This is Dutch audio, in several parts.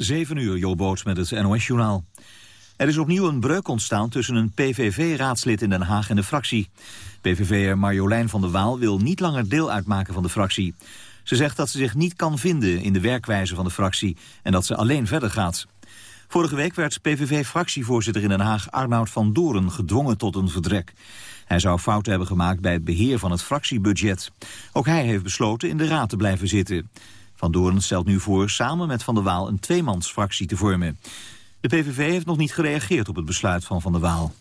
7 uur, Joboots met het NOS-journaal. Er is opnieuw een breuk ontstaan tussen een PVV-raadslid in Den Haag en de fractie. PVV'er Marjolein van der Waal wil niet langer deel uitmaken van de fractie. Ze zegt dat ze zich niet kan vinden in de werkwijze van de fractie... en dat ze alleen verder gaat. Vorige week werd PVV-fractievoorzitter in Den Haag Arnoud van Doren gedwongen tot een vertrek. Hij zou fouten hebben gemaakt bij het beheer van het fractiebudget. Ook hij heeft besloten in de raad te blijven zitten. Van Doorn stelt nu voor samen met Van der Waal een tweemansfractie te vormen. De PVV heeft nog niet gereageerd op het besluit van Van der Waal.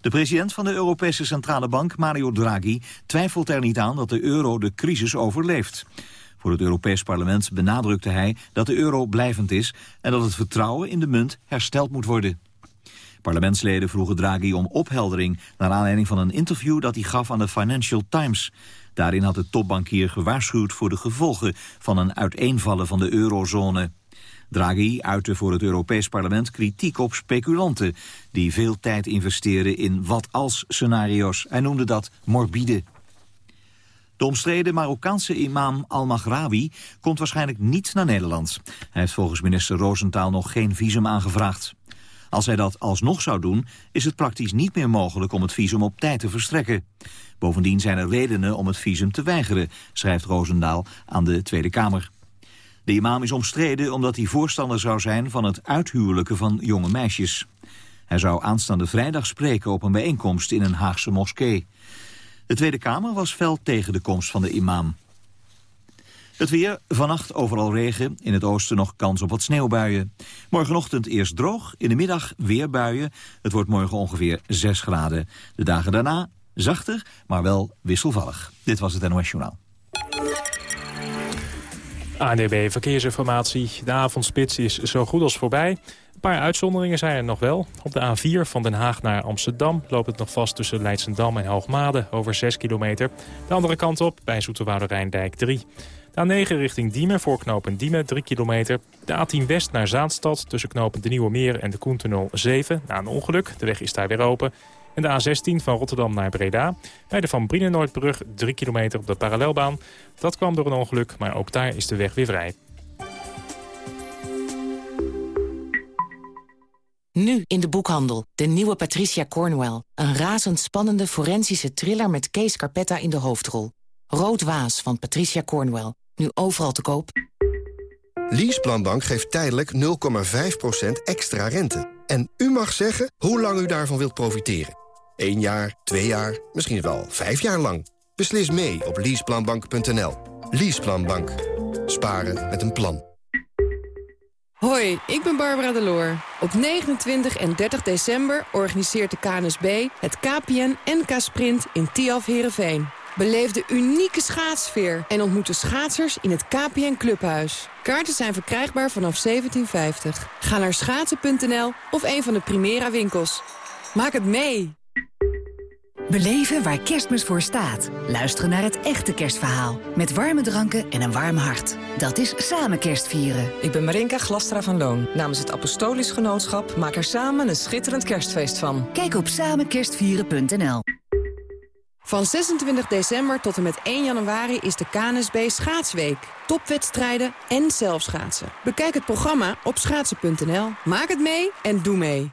De president van de Europese Centrale Bank, Mario Draghi, twijfelt er niet aan dat de euro de crisis overleeft. Voor het Europees Parlement benadrukte hij dat de euro blijvend is en dat het vertrouwen in de munt hersteld moet worden. Parlementsleden vroegen Draghi om opheldering naar aanleiding van een interview dat hij gaf aan de Financial Times. Daarin had de topbankier gewaarschuwd voor de gevolgen van een uiteenvallen van de eurozone. Draghi uitte voor het Europees Parlement kritiek op speculanten... die veel tijd investeren in wat-als-scenario's. Hij noemde dat morbide. De omstreden Marokkaanse imam Al-Maghrawi komt waarschijnlijk niet naar Nederland. Hij heeft volgens minister Roosentaal nog geen visum aangevraagd. Als hij dat alsnog zou doen, is het praktisch niet meer mogelijk om het visum op tijd te verstrekken. Bovendien zijn er redenen om het visum te weigeren, schrijft Roosendaal aan de Tweede Kamer. De imam is omstreden omdat hij voorstander zou zijn van het uithuwelijken van jonge meisjes. Hij zou aanstaande vrijdag spreken op een bijeenkomst in een Haagse moskee. De Tweede Kamer was fel tegen de komst van de imam. Het weer, vannacht overal regen, in het oosten nog kans op wat sneeuwbuien. Morgenochtend eerst droog, in de middag weer buien. Het wordt morgen ongeveer 6 graden. De dagen daarna zachter, maar wel wisselvallig. Dit was het NOS Journaal. ANDB Verkeersinformatie. De avondspits is zo goed als voorbij. Een paar uitzonderingen zijn er nog wel. Op de A4 van Den Haag naar Amsterdam loopt het nog vast tussen Leidsendam en Hoogmade over 6 kilometer. De andere kant op bij Zoeterwoude Rijndijk 3. De A9 richting Diemen voor knopen Diemen 3 kilometer. De A10 West naar Zaanstad tussen knopen De Nieuwe Meer en de Koentunnel 7. Na een ongeluk, de weg is daar weer open. En de A16 van Rotterdam naar Breda. Bij de Van Brienenoordbrug 3 kilometer op de parallelbaan. Dat kwam door een ongeluk, maar ook daar is de weg weer vrij. Nu in de boekhandel, de nieuwe Patricia Cornwell. Een razendspannende forensische thriller met Kees Carpetta in de hoofdrol. Rood Waas van Patricia Cornwell. Nu overal te koop. Leaseplanbank geeft tijdelijk 0,5% extra rente. En u mag zeggen hoe lang u daarvan wilt profiteren. 1 jaar, 2 jaar, misschien wel 5 jaar lang. Beslis mee op leaseplanbank.nl. Leaseplanbank. Sparen met een plan. Hoi, ik ben Barbara Deloor. Op 29 en 30 december organiseert de KNSB het KPN NK Sprint in Tiaf Herenveen. Beleef de unieke schaatsfeer en ontmoet de schaatsers in het KPN Clubhuis. Kaarten zijn verkrijgbaar vanaf 1750. Ga naar schaatsen.nl of een van de Primera winkels. Maak het mee! Beleven waar kerstmis voor staat. Luisteren naar het echte kerstverhaal. Met warme dranken en een warm hart. Dat is samen kerstvieren. Ik ben Marinka Glastra van Loon. Namens het Apostolisch Genootschap maak er samen een schitterend kerstfeest van. Kijk op samenkerstvieren.nl Van 26 december tot en met 1 januari is de KNSB Schaatsweek. Topwedstrijden en zelfschaatsen. Bekijk het programma op schaatsen.nl. Maak het mee en doe mee.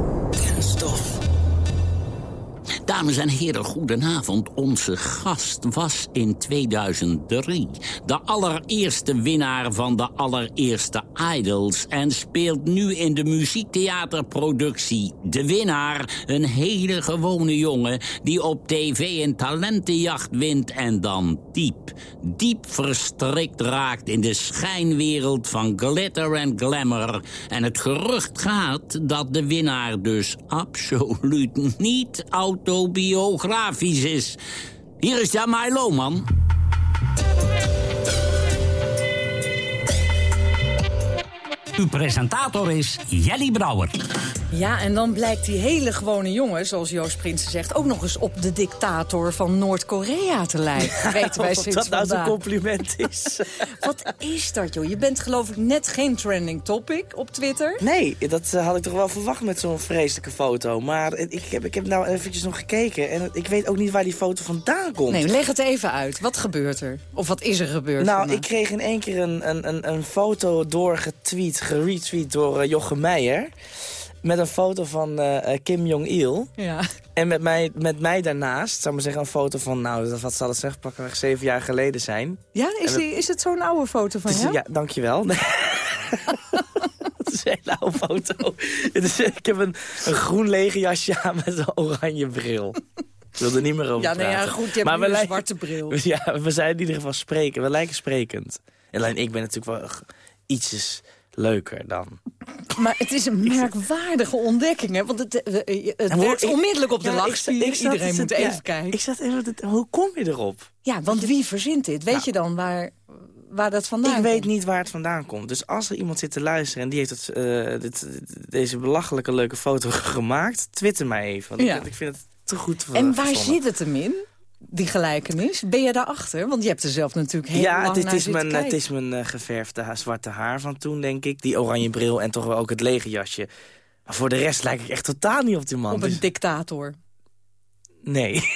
Dames en heren, goedenavond. Onze gast was in 2003 de allereerste winnaar van de allereerste Idols... en speelt nu in de muziektheaterproductie De Winnaar... een hele gewone jongen die op tv een talentenjacht wint... en dan diep, diep verstrikt raakt in de schijnwereld van glitter en glamour. En het gerucht gaat dat de winnaar dus absoluut niet autobiografisch is. Hier is Jamai Lohman. Uw presentator is Jelly Brouwer. Ja, en dan blijkt die hele gewone jongen, zoals Joost Prinsen zegt... ook nog eens op de dictator van Noord-Korea te lijken. Weten wij Of sinds dat nou zo'n vandaag. compliment is. Wat is dat, joh? Je bent geloof ik net geen trending topic op Twitter. Nee, dat eh, had ik toch wel verwacht met zo'n vreselijke foto. Maar ik heb, ik heb nou eventjes nog gekeken en ik weet ook niet waar die foto vandaan komt. Nee, leg het even uit. Wat gebeurt er? Of wat is er gebeurd? Nou, vandaag? ik kreeg in één keer een, een, een, een foto doorgetweet, geretweet door eh, Jochem Meijer. Met een foto van eh, eh, Kim Jong-il. Ja. En met mij, met mij daarnaast, zou ik maar zeggen, een foto van, nou, dat- wat zal het zeggen, pakweg zeven jaar geleden zijn. Ja, is, die, is het zo'n oude foto van jou? Ja, dankjewel. Het is een hele oude foto. Het is, ik heb een, een groen legerjasje aan met een oranje bril. Ik wil er niet meer over Ja, nee, ja, praten. goed, je hebt Maar nu we een lijken- zwarte bril. Ja, we zijn in ieder geval spreken. We lijken sprekend. En alleen ik ben natuurlijk wel ietsjes leuker dan. Maar het is een merkwaardige ontdekking, hè? Want het, eh, eh, het werkt onmiddellijk op de Ja, lachspier. zat- Iedereen moet ja, even kijken. Ik zat even, hoe kom je erop? Ja, want wie verzint dit? Weet je dan waar, waar dat vandaan ik weet komt? niet waar het vandaan komt. Dus als er iemand zit te luisteren en die heeft het, eh, dit, deze belachelijke leuke foto gemaakt... twitter mij even, want Ja. ik, ik vind het te goed voor En waar verzonnen. zit het hem in? Die gelijkenis? Ben je daarachter? Want je hebt er zelf natuurlijk heel ja, lang het, is- naar het is mijn, het kijken. is mijn eh, geverfde ha- zwarte haar van toen, denk ik. Die oranje bril en toch wel ook het legerjasje. Maar voor de rest lijk ik echt totaal niet op die man. Op een Dus- dictator. nee.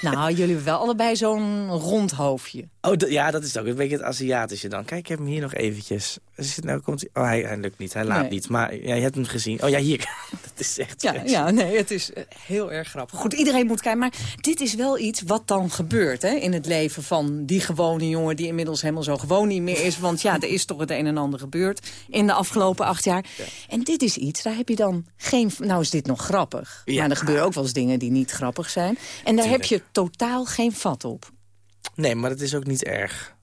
Nou, jullie hebben wel allebei zo'n rond hoofdje. Oh, ja, dat is het ook. Een beetje het Aziatische dan. Kijk, ik heb hem hier nog eventjes. Is het nou, komt hij- oh, hij, hij lukt niet. Hij laat Nee. niet. Maar ja, je hebt hem gezien. Oh ja, hier. dat is echt Ja, ja, nee, het is eh, heel erg grappig. Goed, iedereen moet kijken. Maar dit is wel iets wat dan gebeurt hè, in het leven van die gewone jongen... die inmiddels helemaal zo gewoon niet meer is. Want ja, er is toch het een en ander gebeurd in de afgelopen acht jaar. En dit is iets, daar heb je dan geen... Nou is dit nog grappig. Ja. Maar er gebeuren ook wel eens dingen die niet grappig zijn. En daar heb je totaal geen vat op. Nee, maar dat is ook niet erg.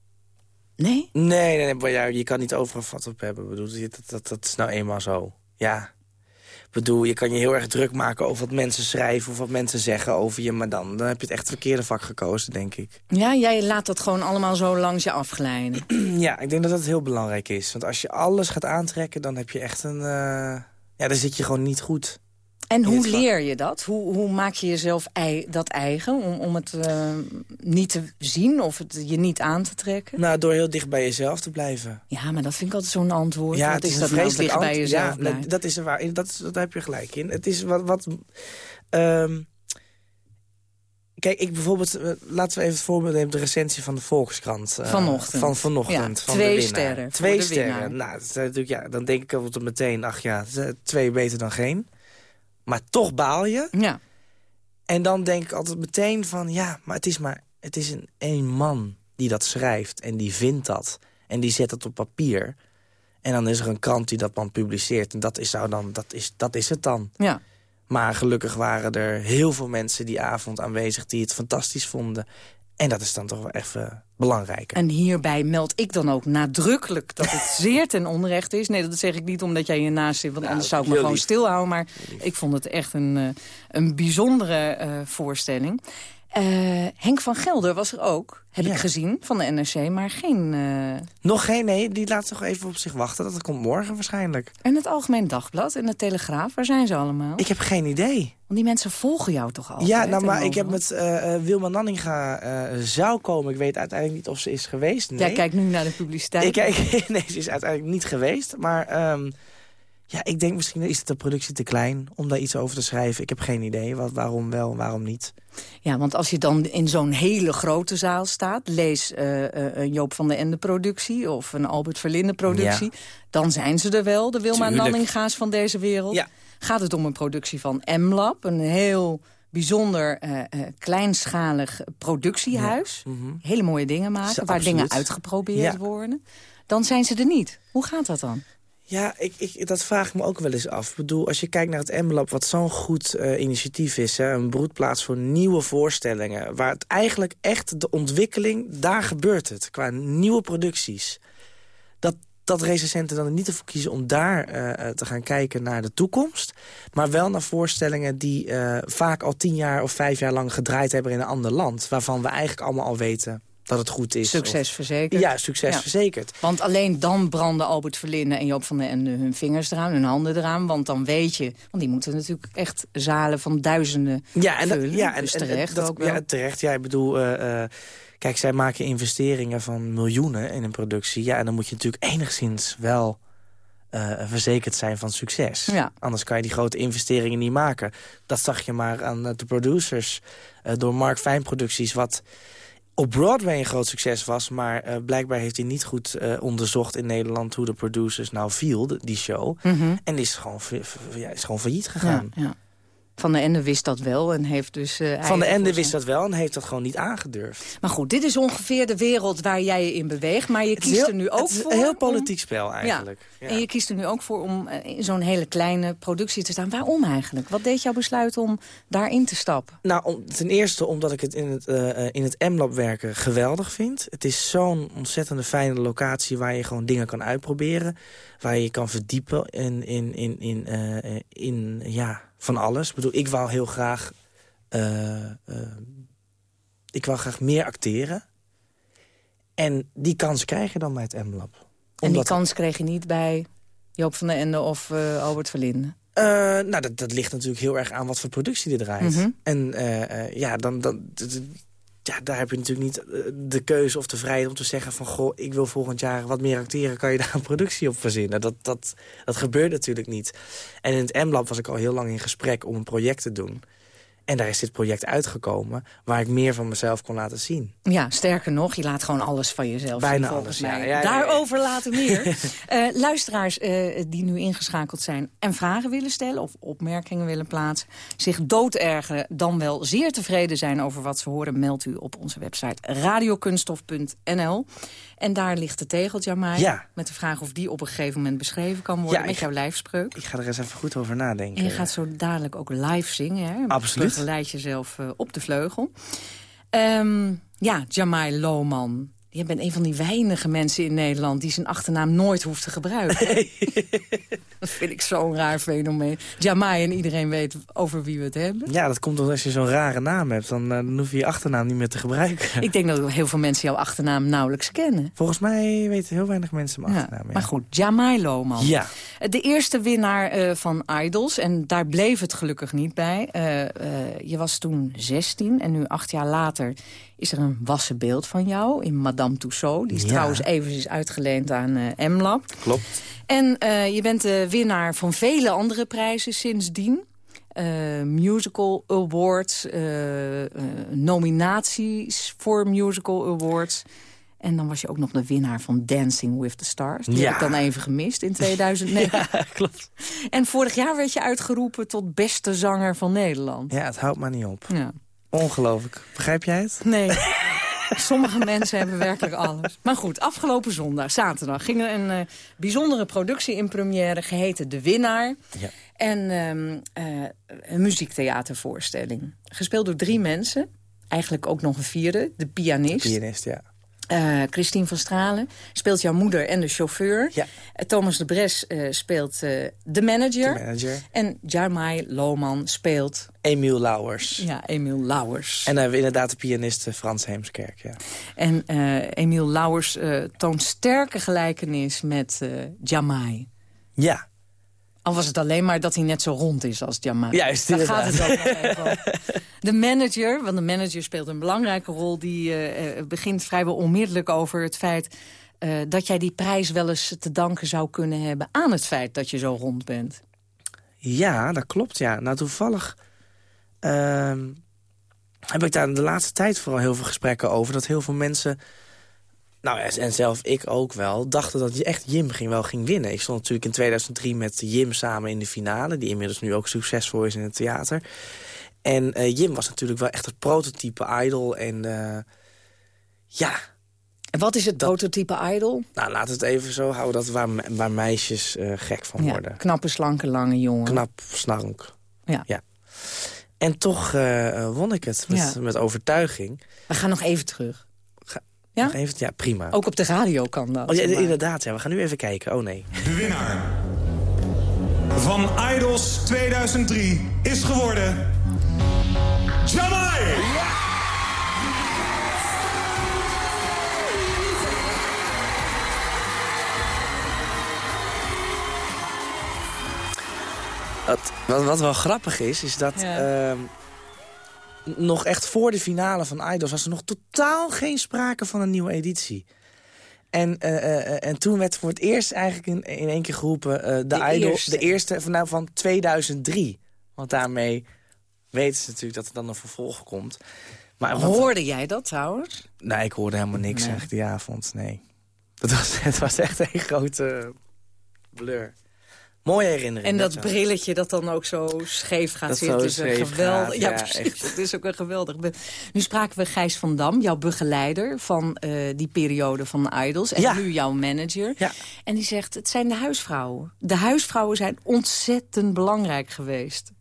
Nee? Nee, nee, nee maar ja, je kan niet overal vat op hebben. Bedoel, dat, dat, dat is nou eenmaal zo. Ja. Ik bedoel, je kan je heel erg druk maken over wat mensen schrijven... of wat mensen zeggen over je, maar dan, dan heb je het echt het verkeerde vak gekozen, denk ik. Ja, jij laat dat gewoon allemaal zo langs je afglijden. Ja, ik denk dat dat heel belangrijk is. Want als je alles gaat aantrekken, dan heb je echt een... eh, Ja, dan zit je gewoon niet goed. En hoe vak. leer je dat? Hoe, hoe maak je jezelf ei, dat eigen om, om het eh, niet te zien of het je niet aan te trekken? Nou, door heel dicht bij jezelf te blijven. Ja, maar dat vind ik altijd zo'n antwoord. Ja, Wat het is, is dat een nou, vreselijk dicht bij jezelf ja, dat is er waar. Dat, dat heb je gelijk in. Het is wat... wat ehm, kijk, ik bijvoorbeeld... eh, laten we even het voorbeeld nemen... de recensie van de Volkskrant. eh, Vanochtend. Van vanochtend. Ja, van twee de sterren Twee sterren. winnaar. Nou, natuurlijk, ja, dan denk ik altijd meteen... ach ja, twee beter dan geen. Maar toch baal je. Ja. En dan denk ik altijd meteen van... ja, maar het is maar... het is een één man die dat schrijft en die vindt dat. En die zet het op papier. En dan is er een krant die dat dan publiceert. En dat is, zou dan, dat is, dat is het dan. Ja. Maar gelukkig waren er heel veel mensen die avond aanwezig... die het fantastisch vonden. En dat is dan toch wel even belangrijk. En hierbij meld ik dan ook nadrukkelijk dat het zeer ten onrechte is. Nee, dat zeg ik niet omdat jij hiernaast zit, want anders zou ik me gewoon stilhouden. Maar ik vond het echt een, eh, een bijzondere eh, voorstelling. Eh, Henk van Gelder was er ook, heb Ja. ik gezien, van de NRC, maar geen... eh, Nog geen, nee, die laat toch even op zich wachten. Dat komt morgen waarschijnlijk. En het Algemeen Dagblad en de Telegraaf, waar zijn ze allemaal? Ik heb geen idee. Want die mensen volgen jou toch altijd? ja, nou, maar ik heb met eh, Wilma Nanninga zou komen. Ik weet uiteindelijk niet of ze is geweest. Nee. Jij kijkt nu naar de publiciteit. Ik kijk, nee, ze is uiteindelijk niet geweest. Maar ehm, ja, ik denk misschien is het de productie te klein om daar iets over te schrijven. Ik heb geen idee wat, waarom wel, waarom niet. Ja, want als je dan in zo'n hele grote zaal staat... lees eh, eh, een Joop van der Ende productie of een Albert Verlinde productie... dan zijn ze er wel, de Wilma. Nanninga's van deze wereld. Ja. Gaat het om een productie van M-Lab, een heel bijzonder eh, eh, kleinschalig productiehuis. Mhm. Hele mooie dingen maken, Ze- waar absoluut. dingen uitgeprobeerd Ja. worden. Dan zijn ze er niet. Hoe gaat dat dan? Ja, ik, ik, dat vraag ik me ook wel eens af. Ik bedoel, als je kijkt naar het M-Lab, wat zo'n goed eh, initiatief is... Hè, een broedplaats voor nieuwe voorstellingen... waar het eigenlijk echt de ontwikkeling, daar gebeurt het. Qua nieuwe producties. Dat, dat recensenten dan er niet voor kiezen om daar eh, te gaan kijken naar de toekomst... maar wel naar voorstellingen die eh, vaak al tien jaar of vijf jaar lang gedraaid hebben in een ander land... waarvan we eigenlijk allemaal al weten dat het goed is. Succes verzekerd. Ja, succes verzekerd. Want alleen dan branden Albert Verlinde en Joop van den Ende hun vingers eraan, hun handen eraan. Want dan weet je, want die moeten natuurlijk echt zalen van duizenden ja, en vullen. ja, en, dus terecht dat, ook wel. Ja, terecht. Ja, ik bedoel... Uh, kijk, zij maken investeringen van miljoenen in een productie. Ja, en dan moet je natuurlijk enigszins wel uh, verzekerd zijn van succes. Ja. Anders kan je die grote investeringen niet maken. Dat zag je maar aan de producers. Uh, door Mark Fijn producties, wat op Broadway een groot succes was... maar uh, blijkbaar heeft hij niet goed uh, onderzocht in Nederland... hoe de producers nou viel, die show. Mm -hmm. En is gewoon, ja, is gewoon failliet gegaan. Ja, ja. Van de Ende wist dat wel en heeft dus... Uh, Van de Ende wist dat wel en heeft dat gewoon niet aangedurfd. Maar goed, dit is ongeveer de wereld waar jij je in beweegt. Maar je kiest er nu ook voor... Het is een heel politiek spel eigenlijk. Ja. En je kiest er nu ook voor om in zo'n hele kleine productie te staan. Waarom eigenlijk? Wat deed jou besluiten om daarin te stappen? Nou, om, ten eerste omdat ik het in het, uh, in het M-lab werken geweldig vind. Het is zo'n ontzettende fijne locatie waar je gewoon dingen kan uitproberen. Waar je je kan verdiepen in, in, in, in, uh, in ja van alles. Ik bedoel, ik wou heel graag... Uh, uh, ik wou graag meer acteren. En die kans krijg je dan bij het M-Lab. En die kans kreeg je niet bij Joop van der Ende of uh, Albert Verlinde? nou, dat, dat ligt natuurlijk heel erg aan wat voor productie er draait. Mm -hmm. En ja, dan, dan, ja, daar heb je natuurlijk niet de keuze of de vrijheid om te zeggen van... goh, ik wil volgend jaar wat meer acteren, kan je daar een productie op verzinnen? Dat, dat, dat gebeurt natuurlijk niet. En in het M-Lab was ik al heel lang in gesprek om een project te doen. En daar is dit project uitgekomen waar ik meer van mezelf kon laten zien. Ja, sterker nog, je laat gewoon alles van jezelf Bijna zien, alles, ja, ja, Daarover later meer. uh, luisteraars uh, die nu ingeschakeld zijn en vragen willen stellen... of opmerkingen willen plaatsen, zich doodergeren... dan wel zeer tevreden zijn over wat ze horen... meldt u op onze website radiokunstof.nl. En daar ligt de tegeltje mij. Ja. Met de vraag of die op een gegeven moment beschreven kan worden. Ja, met jouw lijfspreuk. Ik ga er eens even goed over nadenken. En je gaat zo dadelijk ook live zingen. Hè? Absoluut. Je begeleid jezelf uh, op de vleugel. Um, ja, Jamai Lohman. Je bent een van die weinige mensen in Nederland... die zijn achternaam nooit hoeft te gebruiken. dat vind ik zo'n raar fenomeen. Jamai en iedereen weet over wie we het hebben. Ja, dat komt omdat als je zo'n rare naam hebt... Dan, uh, dan hoef je je achternaam niet meer te gebruiken. ik denk dat heel veel mensen jouw achternaam nauwelijks kennen. Volgens mij weten heel weinig mensen mijn achternaam. Ja. Maar goed, Jamai Lohman. Ja. De eerste winnaar uh, van Idols. En daar bleef het gelukkig niet bij. Uh, je was toen 16 en nu acht jaar later is er een wassen beeld van jou in Madame Tussaud. Die is ja. trouwens eventjes uitgeleend aan uh, M-Lab. Klopt. En uh, je bent de winnaar van vele andere prijzen sindsdien. Uh, musical Awards, nominaties voor Musical Awards. En dan was je ook nog de winnaar van Dancing with the Stars. Die ja. heb ik dan even gemist in 2009. ja, klopt. En vorig jaar werd je uitgeroepen tot beste zanger van Nederland. Ja, het houdt maar niet op. Ja. Ongelooflijk. Begrijp jij het? Nee. Sommige mensen hebben werkelijk alles. Maar goed, afgelopen zondag, zaterdag, ging er een uh, bijzondere productie in première... geheten De Winnaar. Ja. En um, uh, een muziektheatervoorstelling. Gespeeld door drie mensen. Eigenlijk ook nog een vierde, de pianist. De pianist, ja. Uh, Christine van Stralen speelt jouw moeder en de chauffeur. Ja. Uh, Thomas de Bres uh, speelt de manager. De manager. En Jarmai Lohman speelt... Emiel Lauwers. Ja, Emiel Lauwers. En dan hebben we inderdaad de pianist Frans Heemskerk, ja. En Emiel Lauwers toont sterke gelijkenis met Jamai. Ja. Al was het alleen maar dat hij net zo rond is als Jamai. Juist, Daar gaat het ook nog even De manager, want de manager speelt een belangrijke rol... die uh, begint vrijwel onmiddellijk over het feit... Uh, dat jij die prijs wel eens te danken zou kunnen hebben... aan het feit dat je zo rond bent. Ja, dat klopt, ja. Nou, toevallig uh, heb ik daar de laatste tijd vooral heel veel gesprekken over... dat heel veel mensen nou, en zelf ik ook wel, dachten dat echt Jim ging, wel ging winnen. Ik stond natuurlijk in 2003 met Jim samen in de finale... die inmiddels nu ook succesvol is in het theater. En uh, Jim was natuurlijk wel echt het prototype idol. En uh, ja... En wat is het dat, prototype idol? Nou, we het even zo houden dat waar, waar meisjes uh, gek van ja, worden. Knappe, slanke, lange jongen. Knap, slank. Ja. ja. En toch won ik het met, ja. met overtuiging. We gaan nog even terug. Ja? Ja, prima. Ook op de radio kan dat. Oh, ja, inderdaad, ja. we gaan nu even kijken. Oh nee. De winnaar van Idols 2003 is geworden... Jamai! Wat, wat, wel grappig is, is dat... Ehm, nog echt voor de finale van Idols was er nog totaal geen sprake van een nieuwe editie. En, eh, eh, eh, en toen werd voor het eerst eigenlijk in, in één keer geroepen... de, De Idol, eerste. de eerste van, nou, van 2003. Want daarmee weten ze natuurlijk dat er dan een vervolg komt. Maar Hoorde jij dat trouwens? Nee, ik hoorde helemaal niks Nee. eigenlijk die avond, nee. Dat was, het was echt een grote blur. Mooie herinnering. En dat brilletje dat dan ook zo scheef gaat Dat zitten. zo is geweldig. gaat, ja, ja, precies. echt. Het is ook een geweldig. Nu spraken we Gijs van Dam, jouw begeleider van eh, die periode van de Idols. En Ja. nu jouw manager. Ja. En die zegt, het zijn de huisvrouwen. De huisvrouwen zijn ontzettend belangrijk geweest.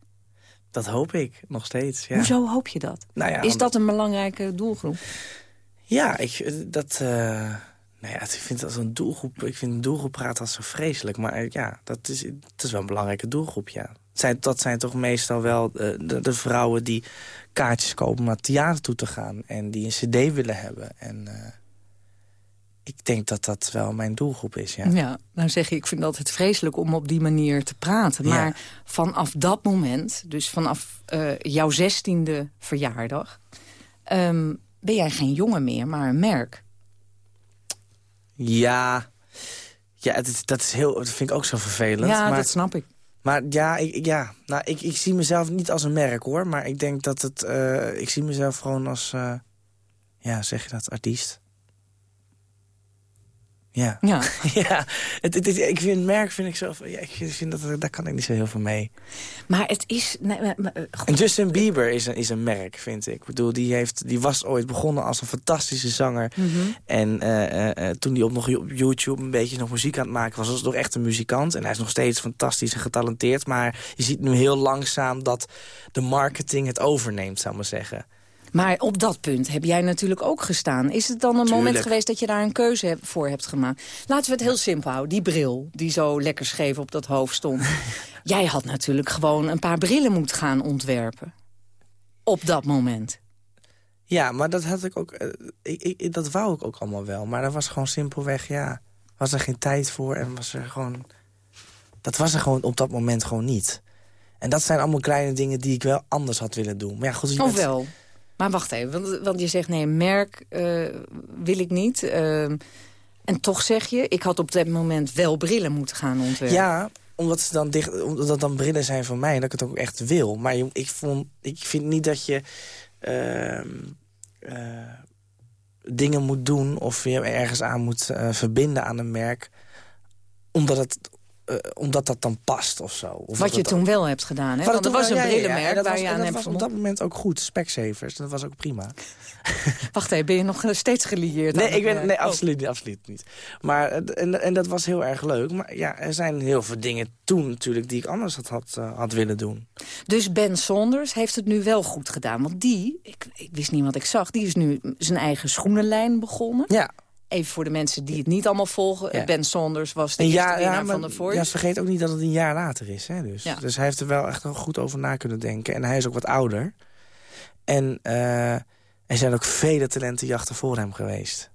Dat hoop ik, nog steeds. Ja. Hoezo hoop je dat? Nou is omdat- dat een belangrijke doelgroep? Ja, ik, eh, dat, eh, nou ja, ik vind dat een doelgroep. Ik vind een doelgroep praat als zo vreselijk. Maar eh, ja, dat is, het is wel een belangrijke doelgroep, ja. Zijn, dat zijn toch meestal wel eh, de, de vrouwen die kaartjes kopen om naar het theater toe te gaan. En die een cd willen hebben. En eh, ik denk dat dat wel mijn doelgroep is, ja. Ja. nou zeg je, ik vind dat het vreselijk om op die manier te praten. Maar Ja. vanaf dat moment, dus vanaf eh, jouw zestiende verjaardag... ehm, ben jij geen jongen meer, maar een merk. Ja, ja het dat, is heel, dat vind ik ook zo vervelend. ja, maar, dat snap ik. Maar ja, ik, ik- ja nou, ik, ik zie mezelf niet als een merk, hoor. Maar ik denk dat het... eh, ik zie mezelf gewoon als... eh, ja, zeg je dat? Artiest. Ja. Ja. ja, het, het, ik vind merk vind ik zo... Ja, ik vind dat, daar kan ik niet zo heel veel mee. Maar het is... Nee, maar- maar, eh. En Justin Bieber is een, is een merk, vind ik. Ik bedoel, die, heeft, die was ooit begonnen als een fantastische zanger. Mhm. En eh, eh, toen hij op, nog op YouTube een beetje nog muziek aan het maken was... was hij toch echt een muzikant. En hij is nog steeds fantastisch en getalenteerd. Maar je ziet nu heel langzaam dat de marketing het overneemt, zou ik maar zeggen. Maar op dat punt heb jij natuurlijk ook gestaan. Is het dan een moment geweest dat je daar een keuze heb- voor hebt gemaakt? Laten we het heel simpel houden. Die bril die zo lekker scheef op dat hoofd stond. jij had natuurlijk gewoon een paar brillen moeten gaan ontwerpen. Op dat moment. Ja, maar dat had ik ook. eh, ik, ik, dat wou ik ook allemaal wel. Maar dat was gewoon simpelweg, ja. Was er geen tijd voor en was er gewoon. Dat was er gewoon op dat moment gewoon niet. En dat zijn allemaal kleine dingen die ik wel anders had willen doen. Maar ja, goed, je bent- wel? Maar wacht even, want, want je zegt nee, merk eh, wil ik niet. ehm, en toch zeg je, ik had op dat moment wel brillen moeten gaan ontwerpen. Ja, omdat, ze dan dicht, omdat dat dan brillen zijn van mij en dat ik het ook echt wil. Maar ik, vond, ik vind niet dat je ehm, eh, dingen moet doen of je ergens aan moet eh, verbinden aan een merk. Omdat, het, eh, omdat dat dan past of zo. Of Wat dat je toen wel hebt gedaan. Hè? Want toen was een ja, ja, ja. brillenmerk En dat waar was- je aan dat was op dat moment ook goed. Specsavers, dat was ook prima. Wacht even, ben je nog steeds gelieerd? Nee, ik ben, nee Oh. absoluut, niet, absoluut niet. Maar, eh, en, en dat was heel erg leuk. Maar ja, er zijn heel veel dingen toen natuurlijk die ik anders had, had, eh, had willen doen. Dus Ben Saunders heeft het nu wel goed gedaan. Want die, ik, ik wist niet wat ik zag, die is nu zijn eigen schoenenlijn begonnen. Ja. Even voor de mensen die het niet allemaal volgen. Ja. Ben Saunders was de Een eerste jaar- winnaar maar- van de Voice. Ja, vergeet ook niet dat het een jaar later is. Hè, dus. Ja. dus hij heeft er wel echt wel goed over na kunnen denken. En hij is ook wat ouder. En eh, er zijn ook vele talentenjachten voor hem geweest.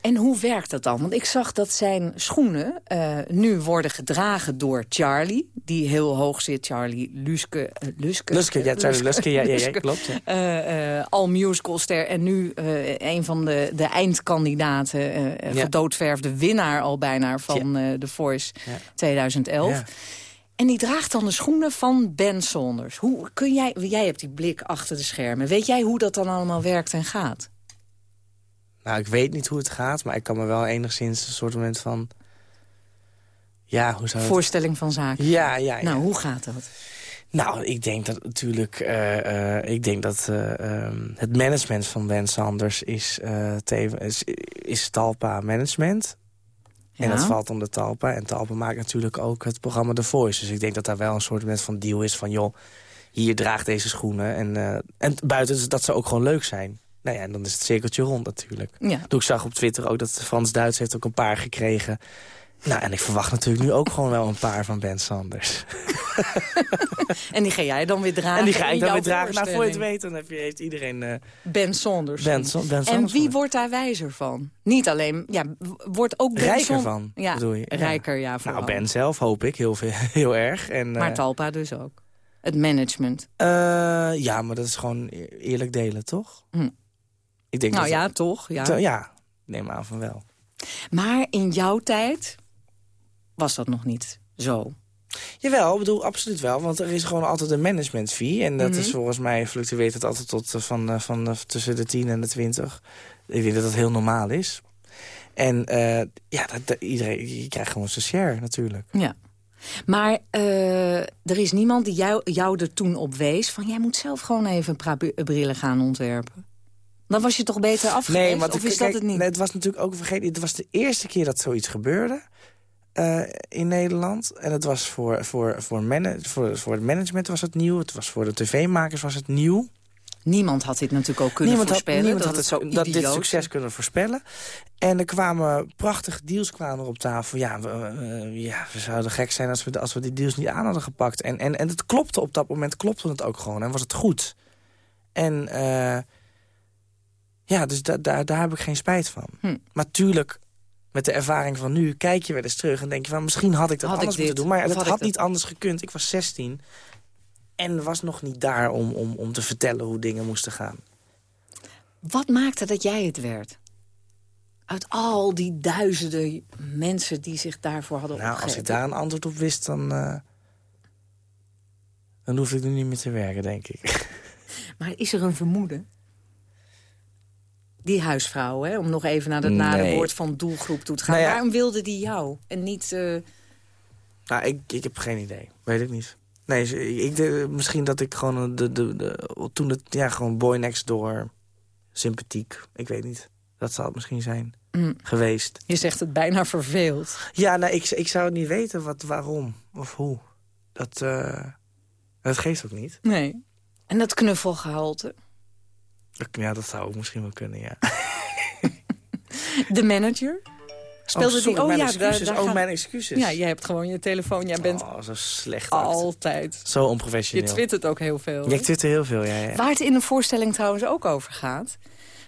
En hoe werkt dat dan? Want ik zag dat zijn schoenen eh, nu worden gedragen door Charlie. Die heel hoog zit, Charlie Luske. eh, Luske, Luske, ja, Charlie Luske, ja, ja, ja, klopt, ja. Eh, al musicalster en nu een van de, de eindkandidaten. Ja. gedoodverfde winnaar al bijna van eh The Voice 2011. Ja. En die draagt dan de schoenen van Ben Saunders. Hoe kun jij, jij hebt die blik achter de schermen. Weet jij hoe dat dan allemaal werkt en gaat? Nou, ik weet niet hoe het gaat, maar ik kan me wel enigszins een soort moment van... Ja, hoe zou het... Voorstelling van zaken. Ja, ja, ja. Nou, hoe gaat dat? Nou, ik denk dat natuurlijk... eh, eh, ik denk dat eh, ehm, het management van Ben Sanders is, is, is Talpa Management. En dat valt onder Talpa. En Talpa maakt natuurlijk ook het programma The Voice. Dus ik denk dat daar wel een soort van deal is van... joh, hier draag deze schoenen. En, en buiten dat ze ook gewoon leuk zijn. Nou ja, en dan is het cirkeltje rond natuurlijk. Ja. Toen ik zag op Twitter ook dat Frans Duits heeft ook een paar gekregen. Nou, en ik verwacht natuurlijk nu ook gewoon wel een paar van Ben Sanders. en die ga jij dan weer dragen En die ga ik dan weer dragen. Nou, voor je het weet, dan heb je, heeft iedereen... eh, Ben Saunders. Ben Ben en wie wordt daar wijzer van? Niet alleen, ja, wordt ook Ben rijker Son- van, Ja, bedoel je? Rijker, ja, vooral. Nou, Ben zelf hoop ik heel, veel, heel erg. En, Maar eh, Talpa dus ook. Het management. eh, ja, maar dat is gewoon e- eerlijk delen, toch? Hm. Ik denk Nou dat ja, toch? Ja. Ja, neem aan van wel. Maar in jouw tijd was dat nog niet zo. Jawel, ik bedoel, absoluut wel. Want er is gewoon altijd een management fee. En dat Mhm. is volgens mij fluctueert het altijd tot eh, van, eh, van eh, tussen de 10 en de 20. Ik denk dat dat heel normaal is. En ja, dat, dat- iedereen, je krijgt gewoon zijn share natuurlijk. Ja. Maar er is niemand die jou, jou er toen op wees... van jij moet zelf gewoon even een paar brillen gaan ontwerpen. Dan was je toch beter afgewezen? Nee, want of ik- is kijk, dat het niet? Nee, het was natuurlijk ook vergeten. Het was de eerste keer dat zoiets gebeurde eh, in Nederland. En het was voor, voor, voor, voor, voor het management was het nieuw. Het was voor de tv-makers was het nieuw. Niemand had dit natuurlijk ook kunnen niemand voorspellen. Had, niemand dat had het het, zo dat dit succes kunnen voorspellen. En er kwamen prachtige deals kwamen er op tafel. Ja we, eh, ja, we zouden gek zijn als we, als we die deals niet aan hadden gepakt. En, en, en het klopte op dat moment, klopte het ook gewoon. En was het goed. En eh, ja, dus da, da- daar heb ik geen spijt van. Hm. Maar tuurlijk, met de ervaring van nu, kijk je wel eens terug... en denk je van, misschien had ik dat Had anders moeten doen. Maar dat had had, ik dat? niet anders gekund. Ik was 16 en was nog niet daar om, om, om te vertellen hoe dingen moesten gaan. Wat maakte dat jij het werd? Uit al die duizenden mensen die zich daarvoor hadden Nou, als ik opgegeven. daar een antwoord op wist, dan... eh, dan hoef ik nu niet meer te werken, denk ik. Maar is er een vermoeden? Die huisvrouw, hè, om nog even naar het nare Nee. woord van doelgroep toe te gaan. Nou ja. Waarom wilde die jou? En niet... eh, Nou, ik, ik heb geen idee. Weet ik niet. Nee, ik, de, misschien dat ik gewoon... De, de, de, toen het, ja, gewoon boy next door. Sympathiek. Ik weet niet. Dat zal het misschien zijn. Mm. Geweest. je zegt het bijna verveeld. Ja, nou, ik, ik zou het niet weten wat, waarom of hoe. Dat, eh, dat geeft ook niet. Nee. En dat knuffelgehalte. Ja, dat zou ook misschien wel kunnen, ja. De manager? Speelde oh, sorry, die... Oh ja, excuses. daar, daar oh, gaat- mijn excuses. Ja, jij hebt gewoon je telefoon. Jij bent Oh, zo slecht. altijd... Zo Je onprofessioneel. twittert ook heel veel. Ja, ik twitter heel veel, ja. ja. Waar het in een voorstelling trouwens ook over gaat.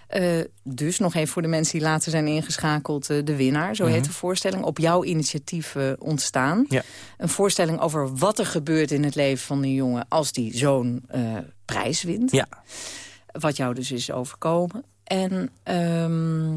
Eh, dus nog even voor de mensen die later zijn ingeschakeld... eh, de winnaar, zo Mhm. heet de voorstelling. Op jouw initiatief eh, ontstaan. Ja. Een voorstelling over wat er gebeurt in het leven van een jongen... als die zo'n prijs wint. Ja. Wat jou dus is overkomen. En ehm,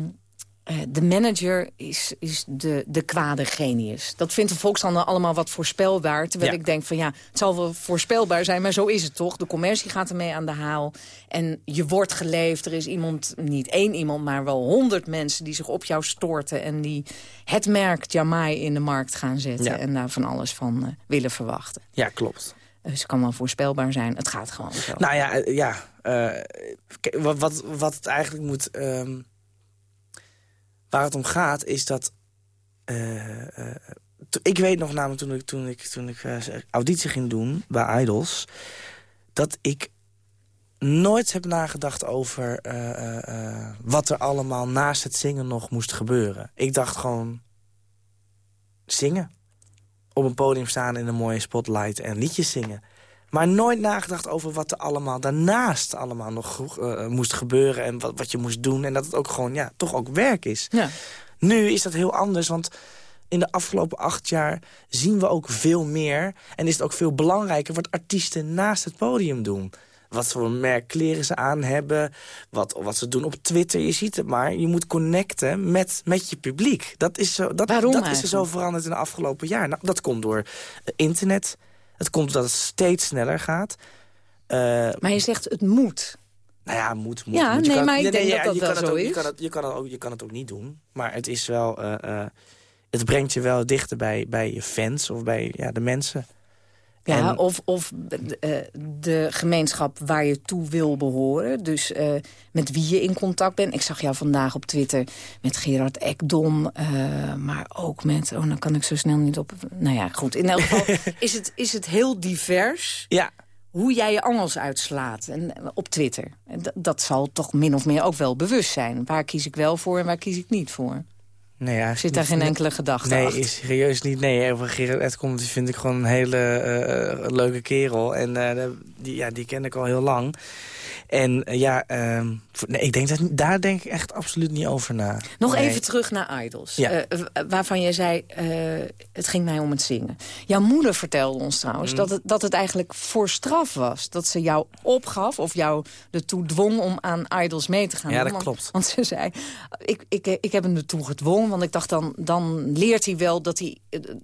eh, de manager is, is de, de kwade genius. Dat vindt de Volkshandel allemaal wat voorspelbaar. Terwijl Ja. ik denk van ja, het zal wel voorspelbaar zijn... maar zo is het toch. De commercie gaat ermee aan de haal. En je wordt geleefd. Er is iemand, niet één iemand, maar wel honderd mensen... die zich op jou storten en die het merk Jamai in de markt gaan zetten... Ja. en daar van alles van eh, willen verwachten. ja, klopt. Het kan wel voorspelbaar zijn. Het gaat gewoon zo. Nou ja, eh, ja eh, wat, wat, wat het eigenlijk moet... ehm, waar het om gaat, is dat... eh, eh, ik weet nog namelijk toen ik, toen ik, toen ik eh, auditie ging doen bij Idols... dat ik nooit heb nagedacht over eh, eh, eh, wat er allemaal naast het zingen nog moest gebeuren. Ik dacht gewoon zingen. Op een podium staan in een mooie spotlight en liedjes zingen. Maar nooit nagedacht over wat er allemaal daarnaast allemaal nog eh, moest gebeuren... en wat, wat je moest doen. En dat het ook gewoon, ja, toch ook werk is. Ja. Nu is dat heel anders, want in de afgelopen acht jaar zien we ook veel meer... en is het ook veel belangrijker wat artiesten naast het podium doen. Wat voor merk kleren ze aan hebben, wat, wat ze doen op Twitter. Je ziet het maar, je moet connecten met, met je publiek. Dat is, zo, dat, Waarom dat is er zo veranderd in de afgelopen jaar. Nou, dat komt door eh, internet. Het komt doordat het steeds sneller gaat. Eh, Maar je zegt het moet. nou ja, moet, moet. Ja, moet. Je nee, kan- maar ik denk dat dat wel zo ook, Je is. kan, het, je, kan het ook, je kan het ook niet doen. Maar het is wel... eh, het brengt je wel dichter bij, bij je fans of bij ja, de mensen. Ja, En- of, of eh, de gemeenschap waar je toe wil behoren. Dus eh, met wie je in contact bent. Ik zag jou vandaag op Twitter met Gerard Ekdom. eh, maar ook met... Oh, dan kan ik zo snel niet op... Nou ja, goed. In elk geval is het, is het heel divers... Ja, hoe jij je angels uitslaat en, op Twitter. En dat zal toch min of meer ook wel bewust zijn. Waar kies ik wel voor en waar kies ik niet voor? Nee, Zit daar geen Nee. enkele gedachte Nee, achter? is serieus niet. Nee, over Gerard Edkom die vind ik gewoon een hele eh, leuke kerel. En eh, die, ja, die ken ik al heel lang. En eh, ja, ehm, nee, ik denk dat, daar denk ik echt absoluut niet over na. Nog Nee. even terug naar Idols. Ja. Eh, waarvan jij zei, eh, het ging mij om het zingen. Jouw moeder vertelde ons trouwens Mm. dat, het, dat het eigenlijk voor straf was. Dat ze jou opgaf of jou ertoe dwong om aan Idols mee te gaan. Ja, dat Want- klopt. Want ze zei, ik, ik, ik heb hem ertoe gedwongen. Want ik dacht, dan, dan leert hij wel dat hij...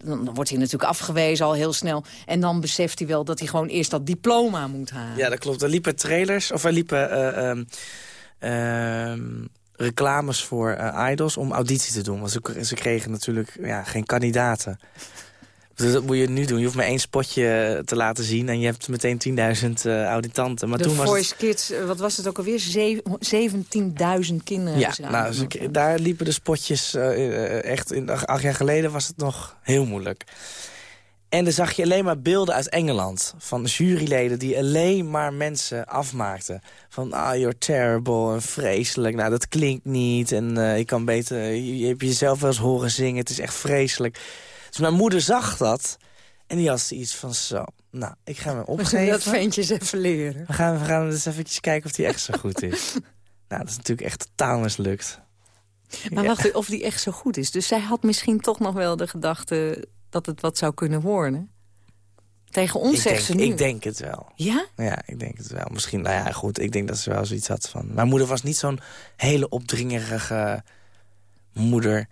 Dan wordt hij natuurlijk afgewezen al heel snel. En dan beseft hij wel dat hij gewoon eerst dat diploma moet halen. Ja, dat klopt. Er liepen trailers, of er liepen eh, ehm, ehm, reclames voor eh, idols om auditie te doen. Want ze, ze kregen natuurlijk ja, geen kandidaten. Dus dat moet je nu doen. Je hoeft maar één spotje te laten zien en je hebt meteen 10.000 eh auditanten. Maar de toen was Voice het... Kids, eh, wat was het ook alweer? Zeven- 17.000 kinderen. Ja, nou, ze- daar liepen de spotjes eh, eh, echt... In, acht jaar geleden was het nog heel moeilijk. En dan zag je alleen maar beelden uit Engeland. Van juryleden die alleen maar mensen afmaakten. Van, ah, you're terrible en vreselijk. Nou, dat klinkt niet. En eh, ik kan beter... Je, je hebt jezelf wel eens horen zingen. Het is echt vreselijk. Dus mijn moeder zag dat. En die had zoiets van, zo... Nou, ik ga me opgeven. Dat ventjes even leren. We gaan, we gaan eens eventjes kijken of die echt zo goed is. nou, dat is natuurlijk echt totaal mislukt. Maar Ja. wacht, of die echt zo goed is. Dus zij had misschien toch nog wel de gedachte dat het wat zou kunnen worden. Tegen ons ik zegt denk, ze nu. Ik denk het wel. Ja? Ja, ik denk het wel. Misschien, nou ja, goed. Ik denk dat ze wel zoiets had van... Mijn moeder was niet zo'n hele opdringerige moeder...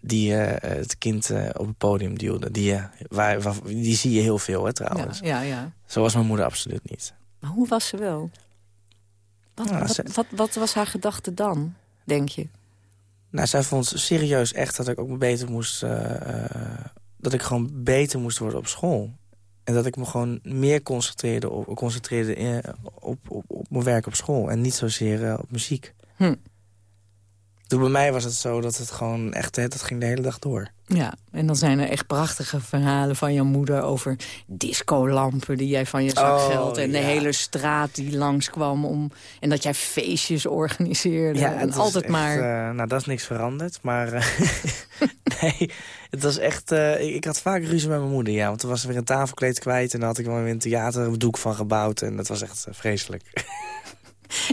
die eh, het kind eh, op het podium duwde. Die, eh, waar, waar- die zie je heel veel, hè, Ja, trouwens. ja, ja. Zo was mijn moeder absoluut niet. Maar hoe was ze wel? Wat, Nou, wat, ze- wat, wat was haar gedachte dan, denk je? Nou, zij vond serieus echt dat ik ook beter moest... eh, eh, dat ik gewoon beter moest worden op school. En dat ik me gewoon meer concentreerde op, concentreerde in- op, op, op mijn werk op school. En niet zozeer eh, op muziek. Hm. Toen bij mij was het zo dat het gewoon echt... dat ging de hele dag door. Ja, en dan zijn er echt prachtige verhalen van jouw moeder... over discolampen die jij van je zak Oh, geld... en de hele straat die langskwam om... en dat jij feestjes organiseerde. Ja, en altijd echt, maar... eh, nou, dat is niks veranderd. Maar eh, nee, het was echt... eh, ik, ik had vaak ruzie met mijn moeder, ja. Want toen was weer een tafelkleed kwijt... en dan had ik wel weer een theaterdoek van gebouwd. En dat was echt vreselijk.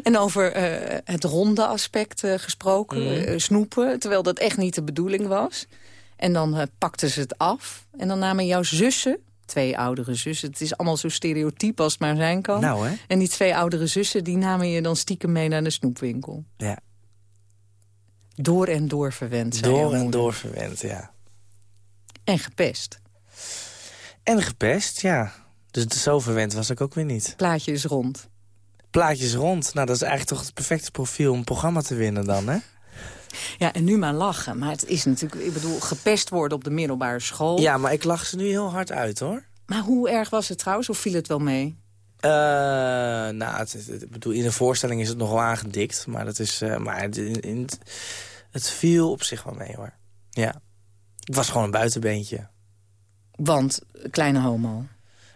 En over eh, het ronde aspect eh, gesproken, Mhm. eh, snoepen... terwijl dat echt niet de bedoeling was. En dan pakten ze het af. En dan namen jouw zussen, twee oudere zussen... het is allemaal zo stereotyp als het maar zijn kan. Nou, hè? En die twee oudere zussen, die namen je dan stiekem mee naar de snoepwinkel. Ja. Door en door verwend, Door en door verwend, ja. En gepest. En gepest, ja. Dus zo verwend was ik ook weer niet. Plaatje is rond. Plaatjes rond. Nou, dat is eigenlijk toch het perfecte profiel om een programma te winnen dan, hè? Ja, en nu maar lachen. Maar het is natuurlijk, ik bedoel, gepest worden op de middelbare school. Ja, maar ik lach ze nu heel hard uit, hoor. Maar hoe erg was het trouwens? Of viel het wel mee? Eh, nou, het, het- het- ik bedoel, in een voorstelling is het nog wel aangedikt. Maar, dat is, eh, maar het, in, het viel op zich wel mee, hoor. Ja. Het was gewoon een buitenbeentje. Want, kleine homo.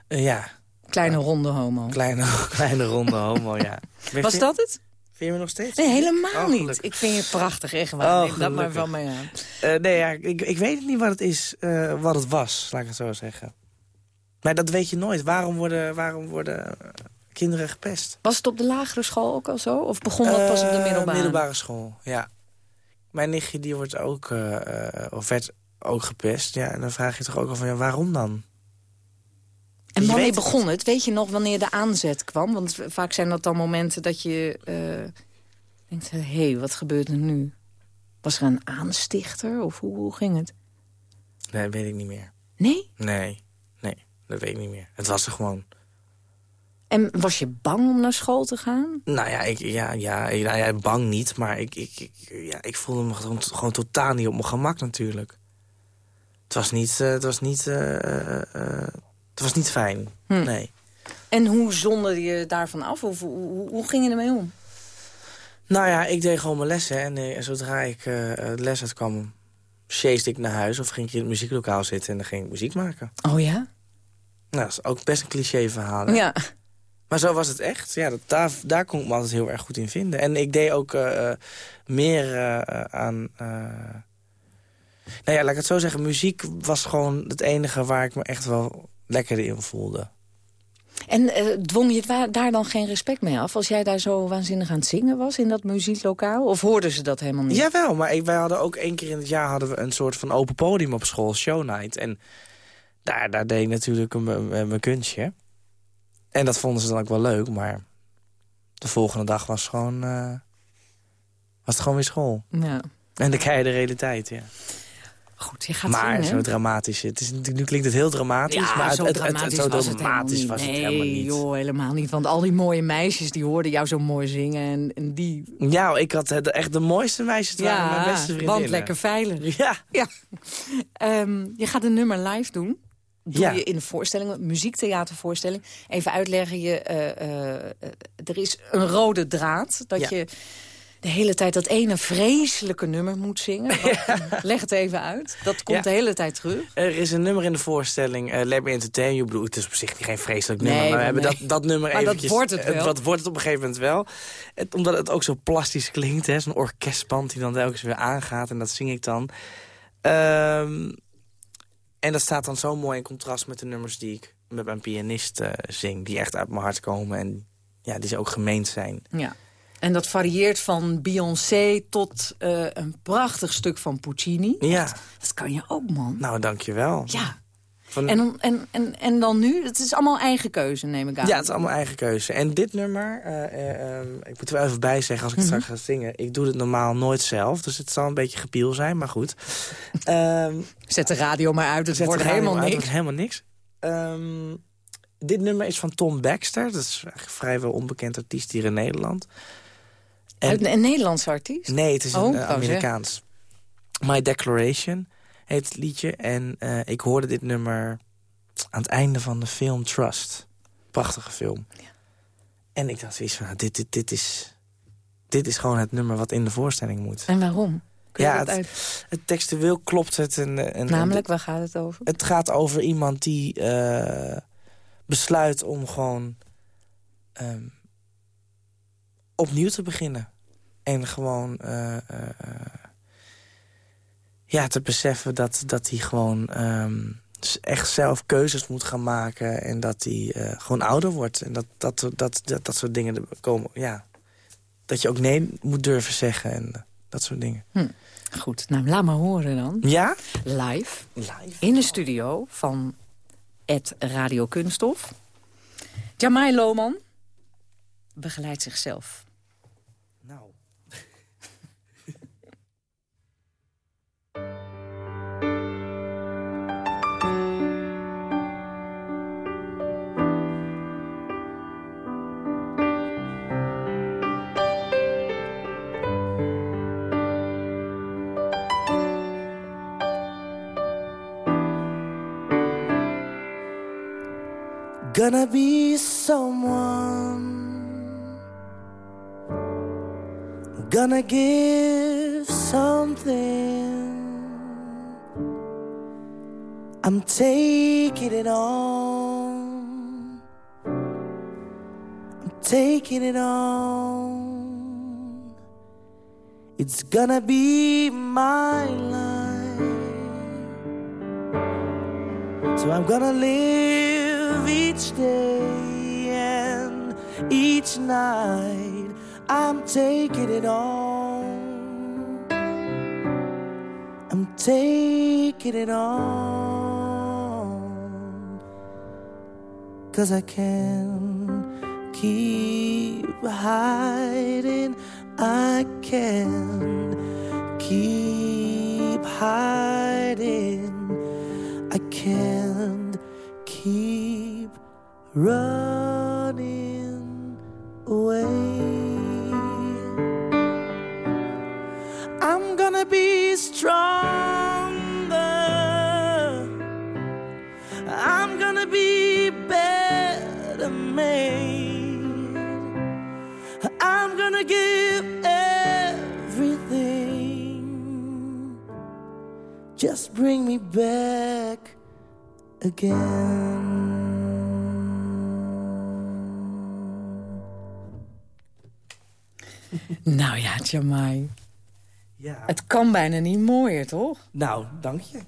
Eh, ja, Kleine ronde homo. kleine, kleine ronde homo, ja. Was dat het? Vind je me nog steeds? Nee, helemaal Oh, niet. Ik vind je prachtig, echt waar. Oh, dat maar van mij aan. Eh, nee, ja, ik, ik weet niet wat het is, eh, wat het was, laat ik het zo zeggen. Maar dat weet je nooit. Waarom worden, waarom worden eh, kinderen gepest? Was het op de lagere school ook al zo? Of begon dat pas op de middelbare? middelbare school, ja. Mijn nichtje die wordt ook, of werd ook gepest. Ja, en dan vraag je toch ook al van, ja, waarom dan? En wanneer begon het? Weet je nog wanneer de aanzet kwam? Want vaak zijn dat dan momenten dat je eh, denkt... hé, hey, wat gebeurt er nu? Was er een aanstichter? Of hoe, hoe ging het? Nee, weet ik niet meer. Nee? Nee, nee, dat weet ik niet meer. Het was er gewoon. En was je bang om naar school te gaan? Nou ja, ik, ja, ja, nou ja bang niet, maar ik, ik, ik, ja, ik voelde me gewoon, gewoon totaal niet op mijn gemak natuurlijk. Het was niet, eh, het was niet, eh, het was niet fijn, Hm. nee. En hoe zonde je daarvan af? Of hoe, hoe, hoe ging je ermee om? Nou ja, ik deed gewoon mijn lessen en eh, zodra ik eh, de les uitkwam... sjeesde ik naar huis of ging ik in het muzieklokaal zitten en dan ging ik muziek maken. Oh ja? Nou, dat is ook best een cliché verhaal. hè? Ja. Maar zo was het echt. Ja, dat, daar, daar kon ik me altijd heel erg goed in vinden. En ik deed ook eh, eh, meer eh, aan... eh, Nou ja, laat ik het zo zeggen. Muziek was gewoon het enige waar ik me echt wel lekker in voelde. En eh, dwong je daar dan geen respect mee af... als jij daar zo waanzinnig aan het zingen was in dat muzieklokaal? Of hoorden ze dat helemaal niet? Jawel, maar wij hadden ook één keer in het jaar hadden we een soort van open podium op school, shownight. En daar, daar deed ik natuurlijk mijn kunstje. En dat vonden ze dan ook wel leuk, maar de volgende dag was, gewoon, uh, was het gewoon weer school. Ja. En de keiharde realiteit, ja. Goed, je gaat maar zo dramatisch. Het is, nu klinkt het heel dramatisch, ja, maar zo het, dramatisch, het, het, was, het, dramatisch het was het nee, helemaal niet. joh, helemaal niet. Want al die mooie meisjes, die hoorden jou zo mooi zingen. En, en die... Ja, ik had echt de mooiste meisjes. Het ja, mijn beste vriendinnen. want lekker veilig. Ja. ja. Um, je gaat een nummer live doen. Doe ja. je in een voorstelling, een muziektheatervoorstelling. Even uitleggen, je, uh, uh, er is een rode draad. Dat je de hele tijd dat ene vreselijke nummer moet zingen. Leg het even uit. Dat komt de hele tijd terug. Er is een nummer in de voorstelling, uh, Let Me Entertain You. Bedoel, het is op zich geen vreselijk nummer, nee, maar we nee. hebben dat, dat nummer maar eventjes... dat wordt het wel. Dat wordt het op een gegeven moment wel. Het, omdat het ook zo plastisch klinkt, hè. Zo'n orkestband die dan telkens weer aangaat. En dat zing ik dan. Um, en dat staat dan zo mooi in contrast met de nummers die ik met mijn pianist uh, zing. Die echt uit mijn hart komen en ja, die ze ook gemeend zijn. Ja. En dat varieert van Beyoncé tot uh, een prachtig stuk van Puccini. Ja. Dat kan je ook, man. Nou, dankjewel. Ja. Van... En, en, en, en dan nu? Het is allemaal eigen keuze, neem ik aan. Ja, het is allemaal eigen keuze. En dit nummer, uh, uh, ik moet er wel even bij zeggen als ik het mm -hmm. straks ga zingen. Ik doe het normaal nooit zelf, dus het zal een beetje gepiel zijn, maar goed. um, Zet de radio maar uit, het wordt helemaal niks. Het helemaal niks. Um, dit nummer is van Tom Baxter. Dat is eigenlijk vrijwel onbekend artiest hier in Nederland. En, Uit een Nederlandse artiest? Nee, het is oh, een uh, Amerikaans. My Declaration heet het liedje. En uh, ik hoorde dit nummer aan het einde van de film Trust. Prachtige film. Ja. En ik dacht zoiets van, nou, dit, dit, dit, is, dit is gewoon het nummer wat in de voorstelling moet. En waarom? Kun ja, het, het, textueel klopt het. En, en, Namelijk, waar gaat het over? Het gaat over iemand die uh, besluit om gewoon um, opnieuw te beginnen. En gewoon uh, uh, ja, te beseffen dat, dat hij gewoon um, echt zelf keuzes moet gaan maken. En dat hij uh, gewoon ouder wordt. En dat dat, dat, dat, dat soort dingen komen. Ja. Dat je ook nee moet durven zeggen en dat soort dingen. Hm. Goed, nou laat maar horen dan. Ja? Live. Live. In de studio van Ed Radio Kunststof. Jamai Lohman begeleidt zichzelf. Gonna be someone. Gonna give something. I'm taking it on. I'm taking it on. It's gonna be my life. So I'm gonna live each day and each night I'm taking it on. I'm taking it on. Cause I can keep hiding. I can keep hiding. I keep running away. I'm gonna be stronger. I'm gonna be better made. I'm gonna give everything. Just bring me back again. Nou ja, Jamai. Ja. Het kan bijna niet mooier, toch? Nou, dank je.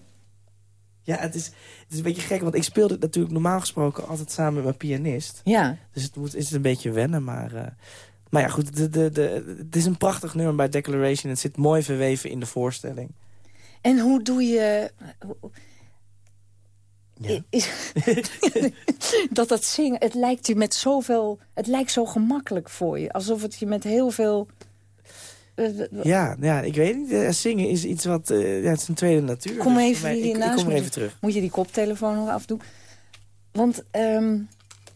Ja, het is, het is een beetje gek, want ik speelde natuurlijk normaal gesproken altijd samen met mijn pianist. Ja. Dus het moet, is een beetje wennen, maar... Uh, maar ja, goed, de, de, de, het is een prachtig nummer bij Declaration. Het zit mooi verweven in de voorstelling. En hoe doe je... Ja. Dat dat zingen, het lijkt je met zoveel... Het lijkt zo gemakkelijk voor je. Alsof het je met heel veel... Ja, ja, ik weet niet. Zingen is iets wat... Uh, ja, het is een tweede natuur. Kom dus even hier ik, ik kom even terug. Moet je die koptelefoon nog afdoen? Want um,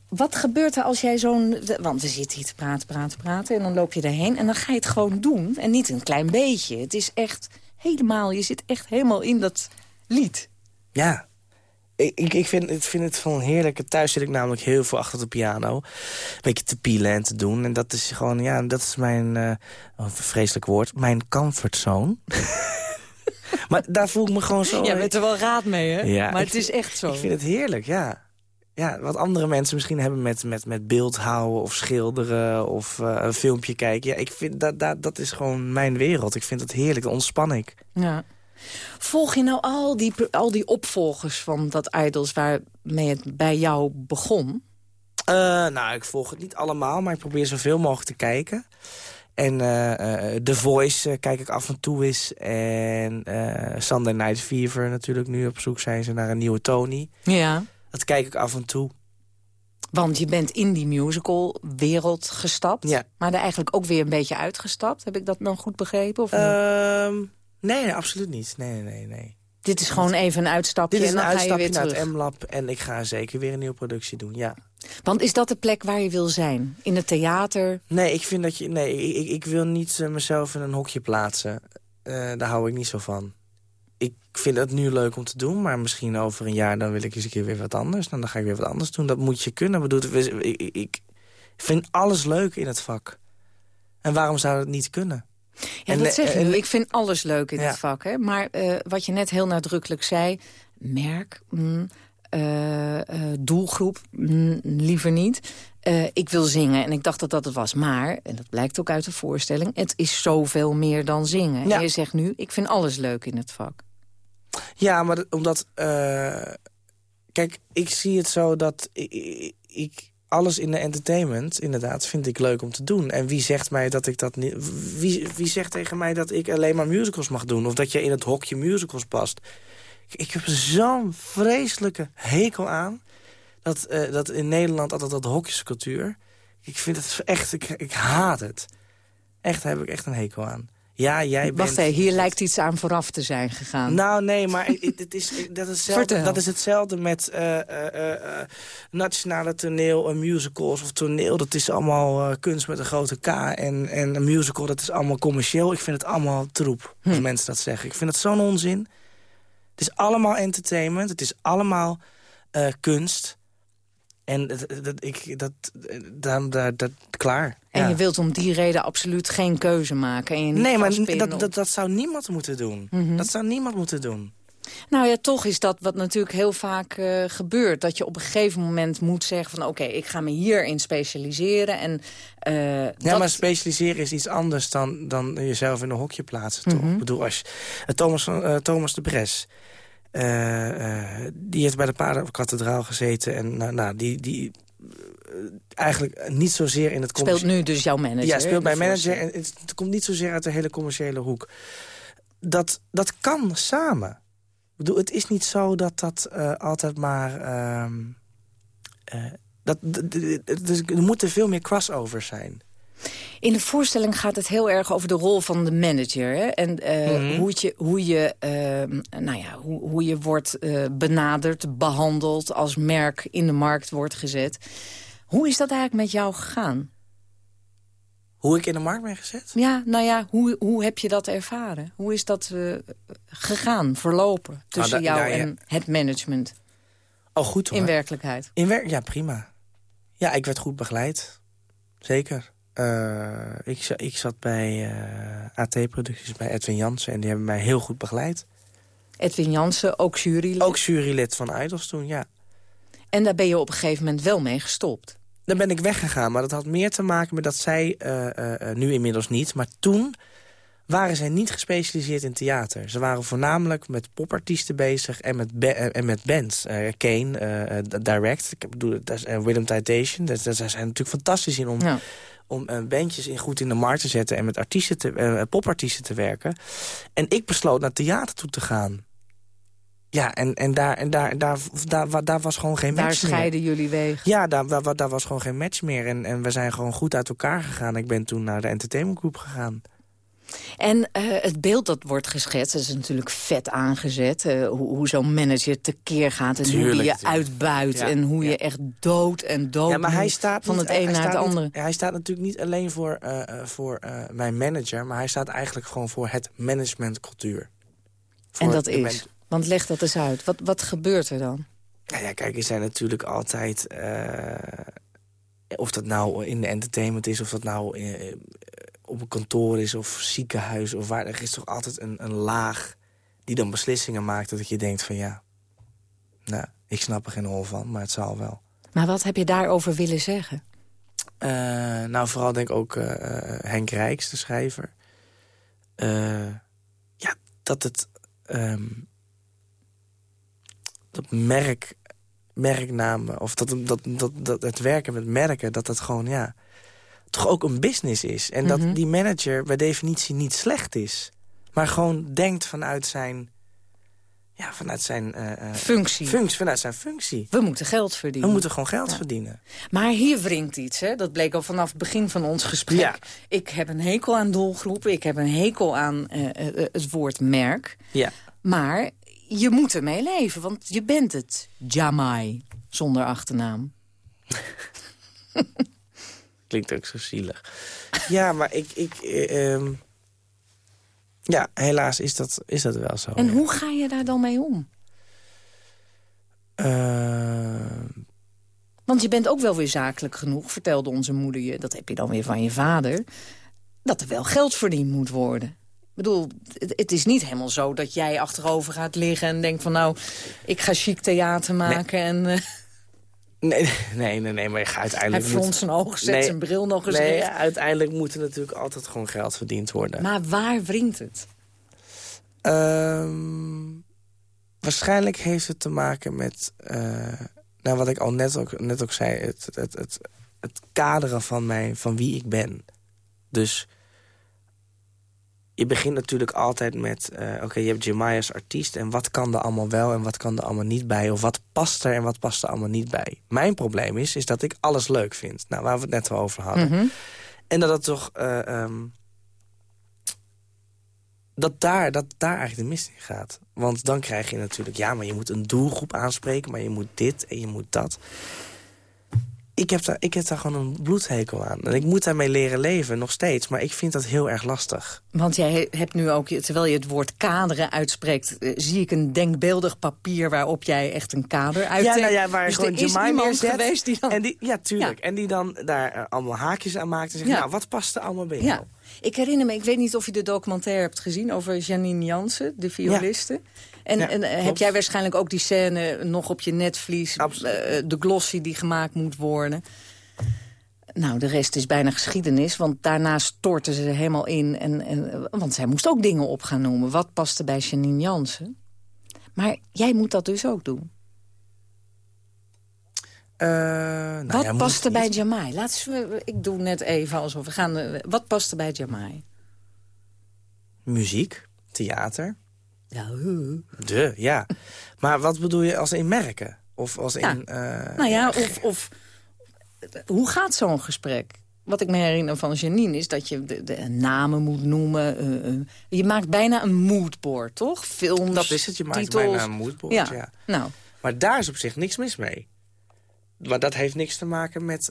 wat gebeurt er als jij zo'n... Want we zitten hier te praten, praten, praten... en dan loop je erheen en dan ga je het gewoon doen. En niet een klein beetje. Het is echt helemaal... Je zit echt helemaal in dat lied. Ja, ik, ik, vind, ik vind het van heerlijke... Thuis zit ik namelijk heel veel achter de piano. Een beetje te pielen en te doen. En dat is gewoon, ja, dat is mijn... Uh, een vreselijk woord. Mijn comfortzone. maar daar voel ik me gewoon zo... Ja, bent er wel raad mee, hè? Ja, maar het is echt zo. Ik vind het heerlijk, ja. Ja, wat andere mensen misschien hebben met, met, met beeld houden of schilderen of uh, een filmpje kijken. Ja, ik vind dat, dat, dat is gewoon mijn wereld. Ik vind het heerlijk, dan ontspan ik. Ja. Volg je nou al die, al die opvolgers van dat Idols waarmee het bij jou begon? Uh, nou, ik volg het niet allemaal, maar ik probeer zoveel mogelijk te kijken. En uh, The Voice kijk ik af en toe eens. En Sunday Night Fever natuurlijk nu op zoek zijn ze naar een nieuwe Tony. Ja. Dat kijk ik af en toe. Want je bent in die musical-wereld gestapt. Ja. Maar er eigenlijk ook weer een beetje uitgestapt. Heb ik dat dan goed begrepen? Of uh, nee, nee, absoluut niet. Nee, nee, nee. Dit is gewoon even een uitstapje Dit is en dan een uitstapje ga je weer naar terug. het M-lab. En ik ga zeker weer een nieuwe productie doen, ja. Want is dat de plek waar je wil zijn? In het theater? Nee, ik vind dat je. Nee, ik, ik wil niet uh, mezelf in een hokje plaatsen. Uh, daar hou ik niet zo van ik vind het nu leuk om te doen, maar misschien over een jaar... dan wil ik eens een keer weer wat anders. Dan, ga ik weer wat anders doen. Dat moet je kunnen. Bedoel, ik, ik vind alles leuk in het vak. En waarom zou het niet kunnen? Ja, en, dat zeg je nu. Ik vind alles leuk in Ja. het vak. Hè? Maar uh, wat je net heel nadrukkelijk zei... merk, mm, uh, uh, doelgroep, mm, liever niet... Ik wil zingen en ik dacht dat dat het was. Maar, en dat blijkt ook uit de voorstelling... het is zoveel meer dan zingen. Ja. En je zegt nu, ik vind alles leuk in het vak. Ja, maar dat, omdat... kijk, ik zie het zo dat ik, ik, alles in de entertainment... inderdaad, vind ik leuk om te doen. En wie zegt mij dat ik dat niet... Wie, wie zegt tegen mij dat ik alleen maar musicals mag doen? Of dat je in het hokje musicals past? Ik, heb zo'n vreselijke hekel aan... Dat, uh, dat in Nederland altijd dat hokjescultuur... Ik vind het echt... Ik, ik haat het. Echt, daar heb ik echt een hekel aan. Ja, jij bent... Wacht even, hier lijkt iets aan vooraf te zijn gegaan. Nou, nee, maar het is, dat, is hetzelfde, dat is hetzelfde met uh, uh, uh, nationale toneel en musicals of toneel. Dat is allemaal kunst met een grote K. En, en een musical, dat is allemaal commercieel. Ik vind het allemaal troep, als hm. mensen dat zeggen. Ik vind het zo'n onzin. Het is allemaal entertainment. Het is allemaal kunst. En dat, dat, ik, dat, dat, dat, dat klaar. En ja. je wilt om die reden absoluut geen keuze maken. En je niet nee, maar dat, dat, dat zou niemand moeten doen. Mm -hmm. Dat zou niemand moeten doen. Nou ja, toch is dat wat natuurlijk heel vaak uh, gebeurt. Dat je op een gegeven moment moet zeggen van... oké, okay, ik ga me hierin specialiseren. En, uh, ja, dat... maar specialiseren is iets anders dan, dan jezelf in een hokje plaatsen, toch? Mm -hmm. Ik bedoel, als uh, Thomas, Thomas de Bres... Uh, uh, die heeft bij de Paardenkathedraal gezeten. En nou, nou die, die uh, eigenlijk niet zozeer in het... Speelt nu dus jouw manager? Ja, speelt bij manager. En het, het, komt niet zozeer uit de hele commerciële hoek. Dat, dat kan samen. Ik bedoel, het is niet zo dat dat altijd maar... dat, dus, er moeten veel meer crossovers zijn. In de voorstelling gaat het heel erg over de rol van de manager. Hè? En uh, mm -hmm. hoe, je, hoe, je, uh, nou ja, hoe, hoe je wordt uh, benaderd, behandeld... als merk in de markt wordt gezet. Hoe is dat eigenlijk met jou gegaan? Hoe ik in de markt ben gezet? Ja, nou ja, hoe, hoe heb je dat ervaren? Hoe is dat gegaan, verlopen tussen nou, da, jou nou, en het management? Oh, goed hoor. In werkelijkheid? In wer ja, prima. Ja, ik werd goed begeleid. Zeker. Uh, ik, ik, zat bij uh, AT-producties bij Edwin Jansen en die hebben mij heel goed begeleid. Edwin Jansen, ook jurylid? Ook jurylid van Idols toen, ja. En daar ben je op een gegeven moment wel mee gestopt? Daar ben ik weggegaan, maar dat had meer te maken met dat zij, uh, nu inmiddels niet... maar toen waren zij niet gespecialiseerd in theater. Ze waren voornamelijk met popartiesten bezig en met, en met bands. Uh, Kane, uh, Direct, ik bedoel, uh, Titation. Daar zijn natuurlijk fantastisch in om, ja. om bandjes in, goed in de markt te zetten... en met artiesten te, popartiesten te werken. En ik besloot naar theater toe te gaan. Ja, en, en, daar, en daar, daar, daar, daar was gewoon geen match meer. Daar scheiden jullie wegen. Ja, daar, daar, daar was gewoon geen match meer. En, en we zijn gewoon goed uit elkaar gegaan. Ik ben toen naar de entertainment group gegaan. En uh, het beeld dat wordt geschetst, is natuurlijk vet aangezet. Uh, hoe, hoe zo'n manager tekeer gaat en tuurlijk, hoe je tuurlijk. uitbuit... Ja, en hoe ja. je echt dood en dood ja, maar hij staat van niet, het een naar het andere. Niet, hij staat natuurlijk niet alleen voor, uh, voor mijn manager... maar hij staat eigenlijk gewoon voor het managementcultuur. Voor en dat is? Want leg dat eens uit. Wat, wat gebeurt er dan? Nou ja, kijk, er zijn natuurlijk altijd... of dat nou in de entertainment is, of dat nou op een kantoor is of ziekenhuis of waar. Er is toch altijd een, een laag die dan beslissingen maakt dat je denkt van ja, nou, ik snap er geen hol van, maar het zal wel. Maar wat heb je daarover willen zeggen? Uh, nou, vooral denk ik ook uh, Henk Rijks, de schrijver. Uh, ja, dat het... Um, dat merk, merknamen, of dat, dat, dat, dat het werken met merken, dat dat gewoon, ja toch ook een business is. En dat mm -hmm. die manager bij definitie niet slecht is. Maar gewoon denkt vanuit zijn... Ja, vanuit zijn... Uh, functie. functie. Vanuit zijn functie. We moeten geld verdienen. We moeten gewoon geld ja. verdienen. Maar hier wringt iets, hè? Dat bleek al vanaf het begin van ons gesprek. Ja. Ik heb een hekel aan doelgroepen. Ik heb een hekel aan uh, uh, het woord merk. Ja. Maar je moet ermee leven, want je bent het. Jamai, zonder achternaam. Klinkt ook zo zielig. ja, maar ik... ik uh, um, ja, helaas is dat, is dat wel zo. En ja. hoe ga je daar dan mee om? Uh... Want je bent ook wel weer zakelijk genoeg, vertelde onze moeder je. Dat heb je dan weer van je vader. Dat er wel geld verdiend moet worden. Ik bedoel, het, het, is niet helemaal zo dat jij achterover gaat liggen... en denkt van nou, ik ga chic theater maken nee. en... Uh... Nee, nee, nee, nee, maar je gaat uiteindelijk... Hij moet... zijn ogen, zet nee, zijn bril nog eens Nee, uiteindelijk moet er natuurlijk altijd gewoon geld verdiend worden. Maar waar wringt het? Um, waarschijnlijk heeft het te maken met... Uh, nou, wat ik al net ook, net ook zei... Het, het, het, het kaderen van, mij, van wie ik ben. Dus je begint natuurlijk altijd met... Uh, Oké, okay, je hebt Jemai als artiest... en wat kan er allemaal wel en wat kan er allemaal niet bij? Of wat past er en wat past er allemaal niet bij? Mijn probleem is, is dat ik alles leuk vind. Nou, waar we het net al over hadden. Mhm. Mm -hmm. En dat het toch... Uh, um, dat, daar, dat daar eigenlijk de mist in gaat. Want dan krijg je natuurlijk... Ja, maar je moet een doelgroep aanspreken... maar je moet dit en je moet dat ik heb, daar, ik heb daar gewoon een bloedhekel aan. En ik moet daarmee leren leven, nog steeds. Maar ik vind dat heel erg lastig. Want jij hebt nu ook, terwijl je het woord kaderen uitspreekt... Uh, zie ik een denkbeeldig papier waarop jij echt een kader uittekent. Ja, nou ja, waar dus gewoon er is iemand geweest die dan... En die, ja, tuurlijk. Ja. En die dan daar uh, allemaal haakjes aan maakt en zegt... Ja. nou, wat past er allemaal bij ja. Ik herinner me, ik weet niet of je de documentaire hebt gezien... over Janine Jansen, de violiste. Ja. En, ja, en heb jij waarschijnlijk ook die scène nog op je netvlies... Uh, de glossy die gemaakt moet worden... Nou, de rest is bijna geschiedenis, want daarna stortten ze er helemaal in. En, en, want zij moest ook dingen op gaan noemen. Wat paste bij Janine Jansen? Maar jij moet dat dus ook doen. Uh, nou wat ja, paste bij Jamai? Laat ik doe net even alsof we gaan... Wat paste bij Jamai? Muziek, theater. Ja. De, ja. maar wat bedoel je als in merken? Of als in... Uh, nou ja, of... of hoe gaat zo'n gesprek? Wat ik me herinner van Janine is dat je de, de namen moet noemen. Uh, uh, je maakt bijna een moodboard, toch? Films, Dat is het, je maakt titels. bijna een moodboard, ja. ja. Nou. Maar daar is op zich niks mis mee. Maar dat heeft niks te maken met...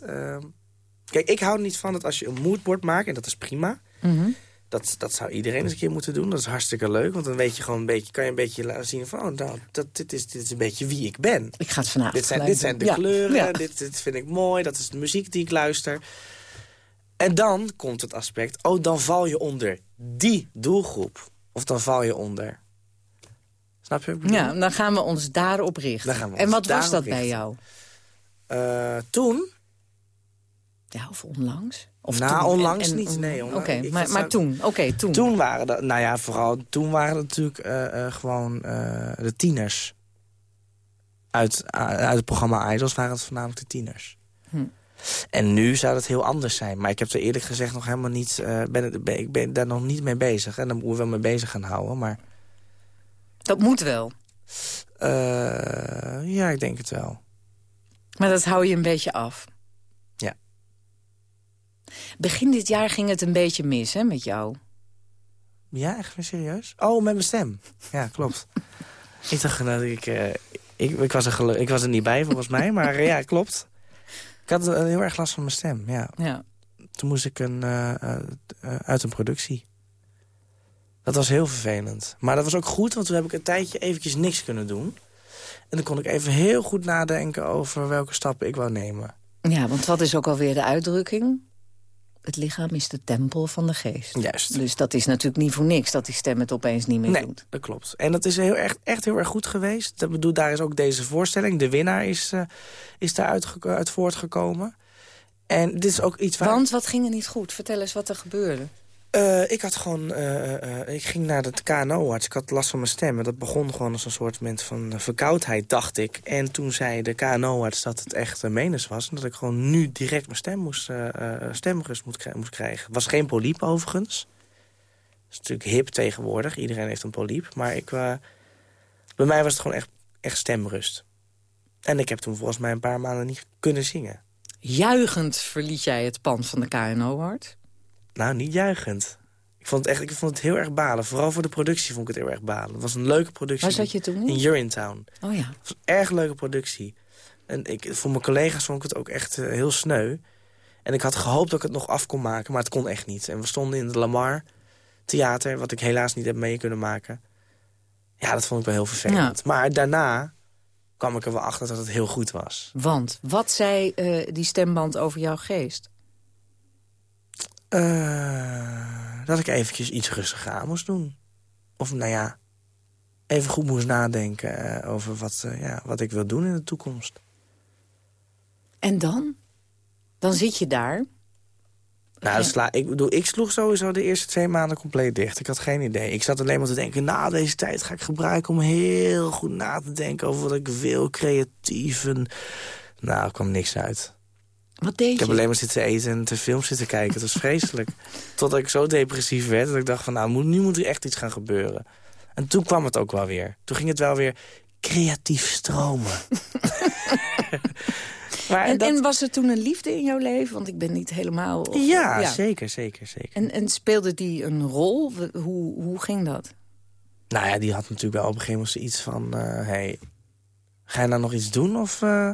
Kijk, ik hou niet van dat als je een moodboard maakt, en dat is prima... Mm -hmm. Dat, dat zou iedereen eens een keer moeten doen. Dat is hartstikke leuk. Want dan weet je gewoon een beetje, kan je een beetje laten zien van... Oh, nou, dat, dit, is, dit is een beetje wie ik ben. Ik ga het vanavond Dit zijn, dit zijn de ja. kleuren, ja. dit, dit vind ik mooi. Dat is de muziek die ik luister. En dan komt het aspect... Oh, dan val je onder die doelgroep. Of dan val je onder... Snap je? Ja, dan gaan we ons daarop richten. Dan gaan we en wat was dat richten. bij jou? Uh, toen Ja, of onlangs? Of nou, toen? onlangs En- en- niet, nee. Oké, maar, maar toen. Oké, toen. Toen waren dat, nou ja, vooral toen waren het natuurlijk eh, eh, gewoon eh, de tieners. Uit, uit het programma Idols waren het voornamelijk de tieners. Hm. En nu zou dat heel anders zijn. Maar ik heb er eerlijk gezegd nog helemaal niet... ben, ik ben daar nog niet mee bezig. En daar moeten we wel mee bezig gaan houden. Maar Dat moet wel. ja, ik denk het wel. Maar dat hou je een beetje af. Begin dit jaar ging het een beetje mis, hè, met jou. Ja, echt weer serieus? Oh, met mijn stem. Ja, klopt. ik dacht dat ik, eh, ik... Ik was, er ik was er niet bij, volgens mij. Maar eh, ja, klopt. Ik had eh, heel erg last van mijn stem, ja. Ja. Toen moest ik een, uit een productie. Dat was heel vervelend. Maar dat was ook goed, want toen heb ik een tijdje eventjes niks kunnen doen. En dan kon ik even heel goed nadenken over welke stappen ik wou nemen. Ja, want wat is ook alweer de uitdrukking? Het lichaam is de tempel van de geest. Juist. Dus dat is natuurlijk niet voor niks dat die stem het opeens niet meer Nee, doet. dat klopt. En dat is heel erg, echt heel erg goed geweest. Dat bedoel, daar is ook deze voorstelling. De winnaar is, eh is daaruit ge- uit voortgekomen. En dit is ook iets waar... Want wat ging er niet goed? Vertel eens wat er gebeurde. Eh, ik had gewoon, eh, eh, ik ging naar de KNO-arts. Ik had last van mijn stem. En dat begon gewoon als een soort moment van verkoudheid, dacht ik. En toen zei de KNO-arts dat het echt uh, menens was. En dat ik gewoon nu direct mijn stem moest, stemrust kri- moest krijgen. was geen polyp overigens. Dat is natuurlijk hip tegenwoordig. Iedereen heeft een polyp. Maar ik, bij mij was het gewoon echt, echt stemrust. En ik heb toen volgens mij een paar maanden niet kunnen zingen. Juichend verliet jij het pand van de KNO-hart. Nou, niet juichend. Ik vond het echt, ik vond het heel erg balen. Vooral voor de productie vond ik het heel erg balen. Het was een leuke productie. Waar zat je toen in? In Urinetown. Oh ja. Het was een erg leuke productie. En ik, voor mijn collega's vond ik het ook echt eh, heel sneu. En ik had gehoopt dat ik het nog af kon maken, maar het kon echt niet. En we stonden in het Lamar Theater, wat ik helaas niet heb mee kunnen maken. Ja, dat vond ik wel heel vervelend. Maar daarna kwam ik er wel achter dat het heel goed was. Want wat zei eh, die stemband over jouw geest? Eh, dat ik eventjes iets rustiger aan moest doen. Of nou ja, even goed moest nadenken eh, over wat, eh, ja, wat ik wil doen in de toekomst. En dan? Dan zit je daar. Nou, sla, ik bedoel, ik sloeg sowieso de eerste twee maanden compleet dicht. Ik had geen idee. Ik zat alleen maar te denken, na deze tijd ga ik gebruiken... om heel goed na te denken over wat ik wil, creatief. En... Nou, er kwam niks uit. Wat deed Ik heb alleen maar zitten eten en te film zitten kijken. Het was vreselijk. Totdat ik zo depressief werd dat ik dacht van... nou, nu moet er echt iets gaan gebeuren. En toen kwam het ook wel weer. Toen ging het wel weer creatief stromen. maar En, dat- en was er toen een liefde in jouw leven? Want ik ben niet helemaal... of- ja, zeker, zeker, zeker. En, en speelde die een rol? Hoe, hoe ging dat? Nou ja, die had natuurlijk wel op een gegeven moment zoiets van... eh hey, ga je nou nog iets doen of eh,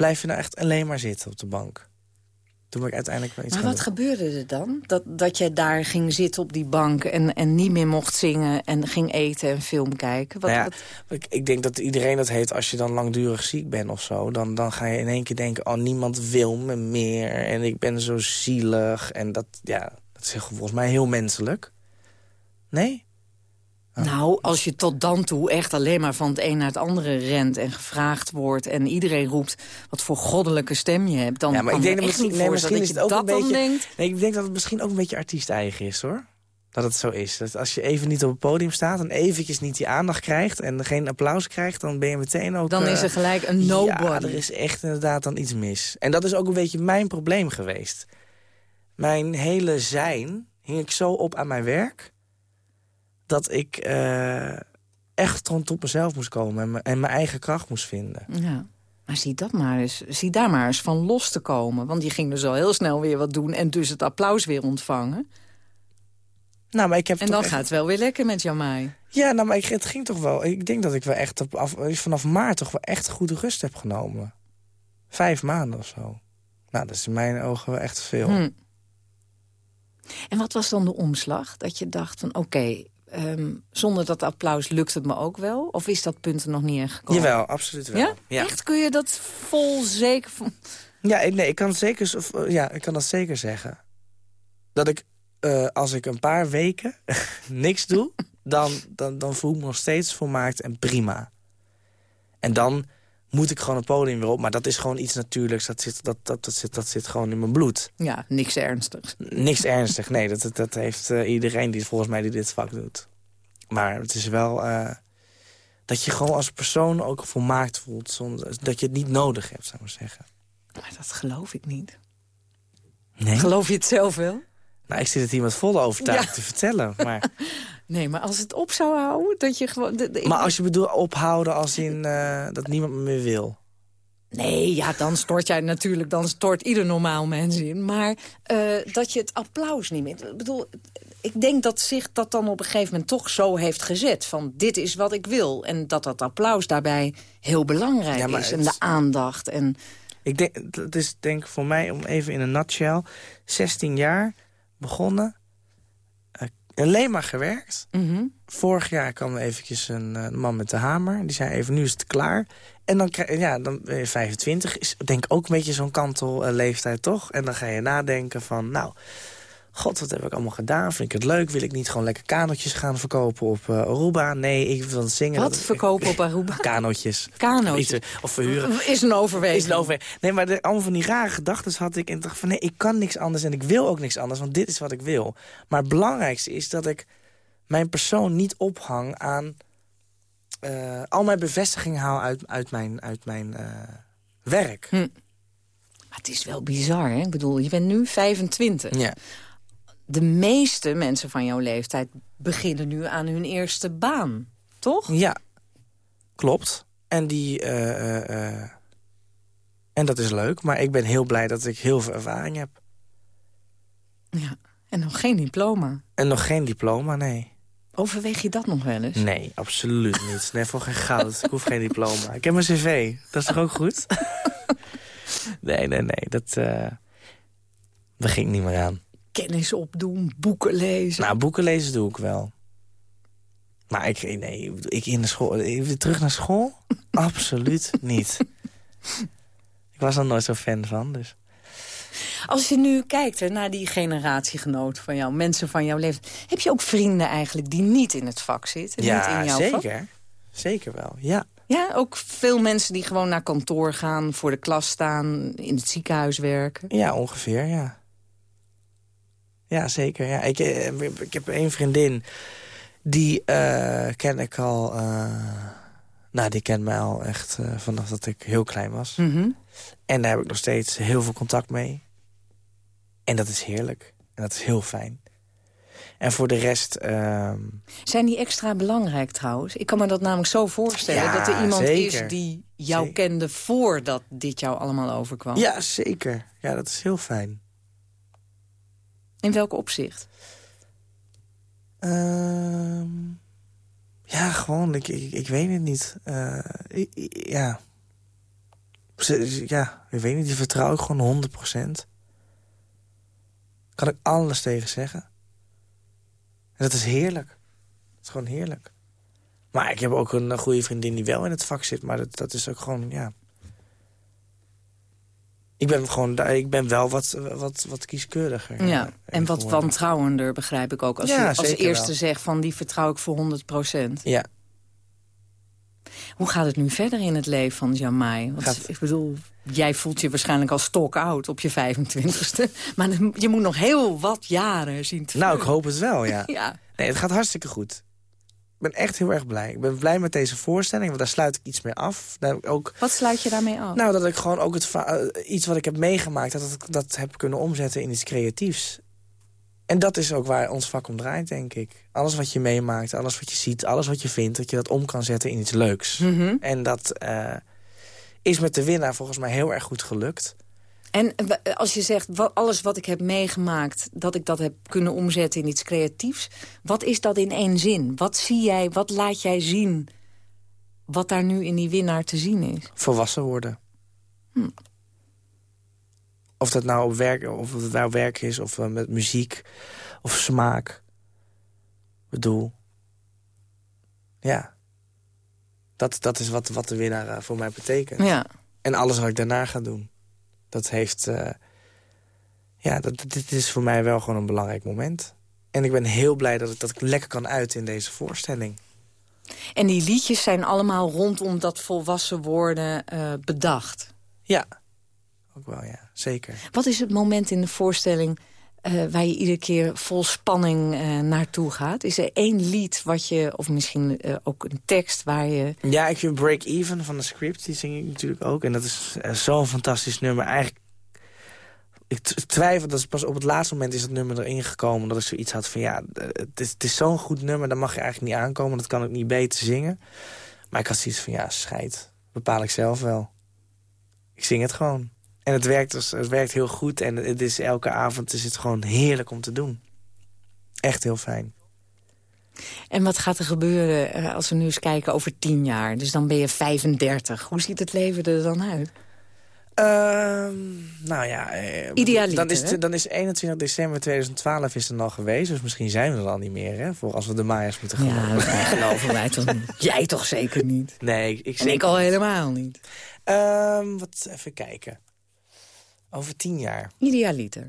blijf je nou echt alleen maar zitten op de bank? Toen ben ik uiteindelijk wel iets Maar wat doen. gebeurde er dan? Dat, dat jij daar ging zitten op die bank en, en niet meer mocht zingen... en ging eten en film kijken? Wat, Nou ja, wat- ik, ik denk dat iedereen dat heeft als je dan langdurig ziek bent of zo. Dan, dan ga je in één keer denken, oh, niemand wil me meer. En ik ben zo zielig. En dat, ja, dat is volgens mij heel menselijk. Nee? Nou, als je tot dan toe echt alleen maar van het een naar het andere rent... en gevraagd wordt en iedereen roept wat voor goddelijke stem je hebt... dan ja, maar ik denk dat echt misschien, nee, misschien is dat het ook een dat beetje. denkt. Nee, ik denk dat het misschien ook een beetje artiest-eigen is, hoor. Dat het zo is. Dat als je even niet op het podium staat en eventjes niet die aandacht krijgt... en geen applaus krijgt, dan ben je meteen ook... Dan eh, is er gelijk een nobody. Ja, er is echt inderdaad dan iets mis. En dat is ook een beetje mijn probleem geweest. Mijn hele zijn hing ik zo op aan mijn werk... dat ik eh, echt gewoon tot mezelf moest komen en, en mijn eigen kracht moest vinden. Ja. Maar zie, dat maar eens, zie daar maar eens van los te komen. Want je ging dus al heel snel weer wat doen... en dus het applaus weer ontvangen. Nou, maar ik heb En dan echt- gaat het wel weer lekker met Jamai. Ja, nou, maar ik, het ging toch wel. Ik denk dat ik wel echt op, af, vanaf maart toch wel echt goede rust heb genomen. Vijf maanden of zo. Nou, dat is in mijn ogen wel echt veel. Hm. En wat was dan de omslag? Dat je dacht van oké, ehm, zonder dat applaus lukt het me ook wel? Of is dat punt er nog niet echt gekomen? Jawel, absoluut wel. Ja? Ja, Echt? Kun je dat vol zeker... ja ik- nee, ik kan, zeker, of, eh, ja, ik kan dat zeker zeggen. Dat ik, eh, als ik een paar weken niks doe... dan, dan, dan voel ik me nog steeds volmaakt en prima. En dan, moet ik gewoon een podium weer op. Maar dat is gewoon iets natuurlijks. Dat zit, dat, dat, dat zit, dat zit gewoon in mijn bloed. Ja, niks ernstigs. Niks ernstig, nee. Dat, dat heeft uh, iedereen die volgens mij die dit vak doet. Maar het is wel... Uh, dat je gewoon als persoon ook volmaakt voelt. Zonder, dat je het niet nodig hebt, zou ik maar zeggen. Maar dat geloof ik niet. Nee? Geloof je het zelf wel? Nou, ik zit het hier met volle overtuiging te vertellen. Maar... Nee, maar als het op zou houden, dat je gewoon... De, de, maar als je bedoelt ophouden als in uh, dat niemand me meer wil. Nee, ja, dan stort jij natuurlijk, dan stort ieder normaal mens in. Maar uh, dat je het applaus niet meer... Ik bedoel, ik denk dat zich dat dan op een gegeven moment toch zo heeft gezet. Van dit is wat ik wil. En dat dat applaus daarbij heel belangrijk ja, is. En de aandacht. En... Ik denk, dat is denk voor mij, om even in een nutshell... 16 jaar begonnen, alleen maar gewerkt. Mm -hmm. Vorig jaar kwam eventjes een uh, man met de hamer. Die zei even, nu is het klaar. En dan, ja, dan ben je 25. Is denk ik ook een beetje zo'n kantelleeftijd, toch? En dan ga je nadenken van, nou... God, wat heb ik allemaal gedaan? Vind ik het leuk? Wil ik niet gewoon lekker kanootjes gaan verkopen op uh, Aruba? Nee, ik wil zingen. Wat? Verkopen op Aruba? Kanootjes. Kanootjes? Of verhuren. Is een overweging. Is een overweging. Nee, maar de, allemaal van die rare gedachten had ik. En dacht van, nee, ik kan niks anders en ik wil ook niks anders. Want dit is wat ik wil. Maar het belangrijkste is dat ik mijn persoon niet ophang aan... Uh, al mijn bevestiging haal uit, uit mijn, uit mijn uh, werk. Hm. Maar het is wel bizar, hè? Ik bedoel, je bent nu 25. Ja de meeste mensen van jouw leeftijd beginnen nu aan hun eerste baan. Toch? Ja, klopt. En, die, uh, uh, en dat is leuk. Maar ik ben heel blij dat ik heel veel ervaring heb. Ja, en nog geen diploma. En nog geen diploma, nee. Overweeg je dat nog wel eens? Nee, absoluut niet. Nee, voor geen goud. ik hoef geen diploma. Ik heb mijn cv. Dat is toch ook goed? nee, nee, nee. Dat, uh, dat ging niet meer aan kennis opdoen, boeken lezen? Nou, boeken lezen doe ik wel. Maar ik, nee, ik in de school, even terug naar school? Absoluut niet. Ik was er nooit zo fan van, dus... Als je nu kijkt naar die generatiegenoten van jou, mensen van jouw leven... heb je ook vrienden eigenlijk die niet in het vak zitten? Ja, niet in jouw zeker. Vak? Zeker wel, ja. Ja, ook veel mensen die gewoon naar kantoor gaan, voor de klas staan, in het ziekenhuis werken. Ja, ongeveer, ja. Ja, zeker. Ja. Ik, ik heb één vriendin, die uh, ken ik al... Uh, nou, die kent mij al echt uh, vanaf dat ik heel klein was. Mm -hmm. En daar heb ik nog steeds heel veel contact mee. En dat is heerlijk. En dat is heel fijn. En voor de rest... Uh... Zijn die extra belangrijk trouwens? Ik kan me dat namelijk zo voorstellen. Ja, dat er iemand zeker. is die jou zeker. kende voordat dit jou allemaal overkwam. Ja, zeker. Ja, dat is heel fijn. In welk opzicht? Uh, ja, gewoon, ik, ik, ik, weet het niet. Ik, ja. Ja, ik weet niet, die vertrouw ik gewoon 100%. Kan ik alles tegen zeggen. En dat is heerlijk. Dat is gewoon heerlijk. Maar ik heb ook een goede vriendin die wel in het vak zit. Maar dat, dat is ook gewoon, ja... Ik ben, gewoon, ik ben wel wat, wat, wat kieskeuriger. Ja, en wat wantrouwender, begrijp ik ook. Als ja, je als eerste wel. zegt van die vertrouw ik voor 100 procent. Ja. Hoe gaat het nu verder in het leven van Jamai? Want gaat... ik bedoel, jij voelt je waarschijnlijk al stok oud op je 25ste. Maar je moet nog heel wat jaren zien te Nou, ik hoop het wel, ja. ja. Nee, het gaat hartstikke goed. Ik ben echt heel erg blij. Ik ben blij met deze voorstelling, want daar sluit ik iets mee af. Daar heb ik ook... Wat sluit je daarmee af? Nou, dat ik gewoon ook het uh, iets wat ik heb meegemaakt... dat ik dat heb kunnen omzetten in iets creatiefs. En dat is ook waar ons vak om draait, denk ik. Alles wat je meemaakt, alles wat je ziet, alles wat je vindt... dat je dat om kan zetten in iets leuks. Mm -hmm. En dat uh, is met de winnaar volgens mij heel erg goed gelukt. En als je zegt, alles wat ik heb meegemaakt... dat ik dat heb kunnen omzetten in iets creatiefs... wat is dat in één zin? Wat zie jij, wat laat jij zien... wat daar nu in die winnaar te zien is? Volwassen worden. Hm. Of dat nou op werk, of het nou werk is, of uh, met muziek, of smaak. Ik bedoel... Ja. Dat, dat is wat, wat de winnaar uh, voor mij betekent. Ja. En alles wat ik daarna ga doen. Dat heeft... Uh, ja, dat, dit is voor mij wel gewoon een belangrijk moment. En ik ben heel blij dat ik, dat ik lekker kan uit in deze voorstelling. En die liedjes zijn allemaal rondom dat volwassen worden uh, bedacht? Ja, ook wel, ja. Zeker. Wat is het moment in de voorstelling uh, waar je iedere keer vol spanning uh, naartoe gaat? Is er één lied wat je, of misschien uh, ook een tekst waar je... Ja, ik vind Break Even van de script, die zing ik natuurlijk ook. En dat is zo'n fantastisch nummer. Eigenlijk, ik twijfel, dat is pas op het laatste moment is het nummer erin gekomen... dat ik zoiets had van, ja, het is, is zo'n goed nummer... daar mag je eigenlijk niet aankomen, dat kan ik niet beter zingen. Maar ik had zoiets van, ja, scheid, bepaal ik zelf wel. Ik zing het gewoon. En het werkt, het werkt heel goed. En het is elke avond is het gewoon heerlijk om te doen. Echt heel fijn. En wat gaat er gebeuren eh, als we nu eens kijken over tien jaar? Dus dan ben je 35. Hoe ziet het leven er dan uit? Uh, nou ja, eh, Idealiter, dan, is, dan is 21 december 2012 is er nog geweest. Dus misschien zijn we er al niet meer, hè? Voor als we de Maaiers moeten geloven. Ja, dat geloven wij toch niet. Jij toch zeker niet? Nee, ik, ik, en ik al helemaal niet. Um, wat, even kijken. Over tien jaar. Idealiter.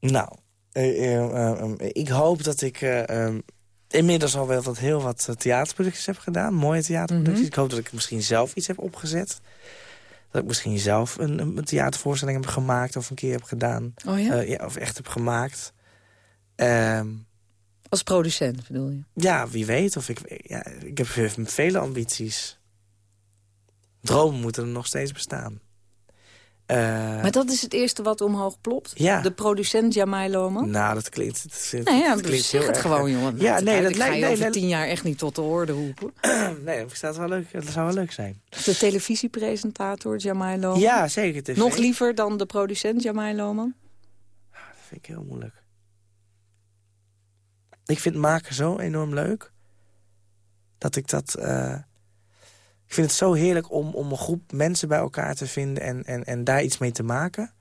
Nou, uh, uh, ik hoop dat ik um, inmiddels al wel wat heel wat theaterproducties heb gedaan. Mooie theaterproducties. Mm -hmm. Ik hoop dat ik misschien zelf iets heb opgezet. Dat ik misschien zelf een, een theatervoorstelling heb gemaakt of een keer heb gedaan. Oh ja? ja of echt heb gemaakt. Um, Als producent bedoel je? Ja, wie weet. Of ik, ja, ik heb vele ambities. Dromen moeten er nog steeds bestaan. Uh, maar dat is het eerste wat omhoog plopt? Ja. De producent Jamai Loman? Nou, dat klinkt, dat, dat nee, ja, dat klinkt zeg heel het erg, gewoon, jongen. Ja, nee, dat lijkt nee, over nee, tien jaar echt niet tot de orde roepen. nee, dat staat wel leuk. Dat zou wel leuk zijn. De televisiepresentator Jamai Loman? Ja, zeker. TV. Nog liever dan de producent Jamai Loman? Dat vind ik heel moeilijk. Ik vind maken zo enorm leuk. Dat ik dat... Uh, ik vind het zo heerlijk om, om een groep mensen bij elkaar te vinden... En, en, en daar iets mee te maken.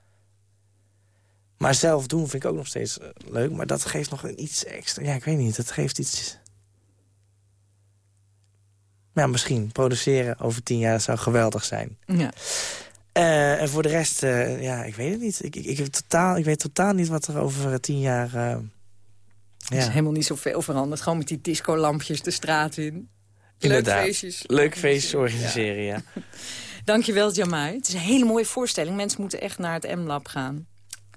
Maar zelf doen vind ik ook nog steeds uh, leuk. Maar dat geeft nog een iets extra... Ja, ik weet niet. Dat geeft iets... Ja, misschien. Produceren over tien jaar zou geweldig zijn. Ja. Uh, en voor de rest, uh, ja, ik weet het niet. Ik, ik, ik, heb totaal, ik weet totaal niet wat er over tien jaar... Uh, er is ja. helemaal niet zoveel veranderd. Gewoon met die discolampjes de straat in. Inderdaad. Leuke feestjes. Feestjes organiseren, ja. ja. Dankjewel, Jamai. Het is een hele mooie voorstelling. Mensen moeten echt naar het M-lab gaan.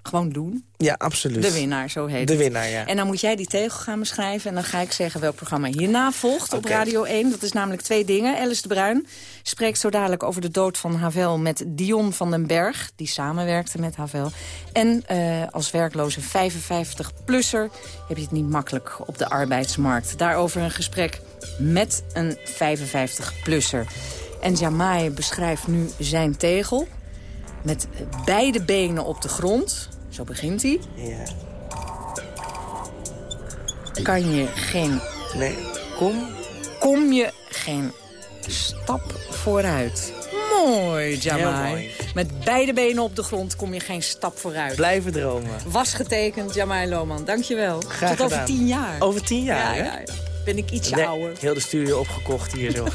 Gewoon doen. Ja, absoluut. De winnaar, zo heet De het. winnaar, ja. En dan moet jij die tegel gaan beschrijven. En dan ga ik zeggen welk programma hierna volgt op Radio 1. Dat is namelijk twee dingen. Alice de Bruin spreekt zo dadelijk over de dood van Havel met Dion van den Berg. Die samenwerkte met Havel. En uh, als werkloze 55-plusser heb je het niet makkelijk op de arbeidsmarkt. Daarover een gesprek met een 55-plusser. En Jamai beschrijft nu zijn tegel. Met beide benen op de grond. Zo begint hij. Ja. Kan je geen... Nee, kom. Kom je geen stap vooruit. Mooi, Jamai. mooi. Met beide benen op de grond kom je geen stap vooruit. Blijven dromen. Was getekend, Jamai Loman. Dankjewel. Graag Tot over tien jaar. Over tien jaar, ja, ja. Ben ik ietsje Nee, ouder. Heel de studio opgekocht hier zo.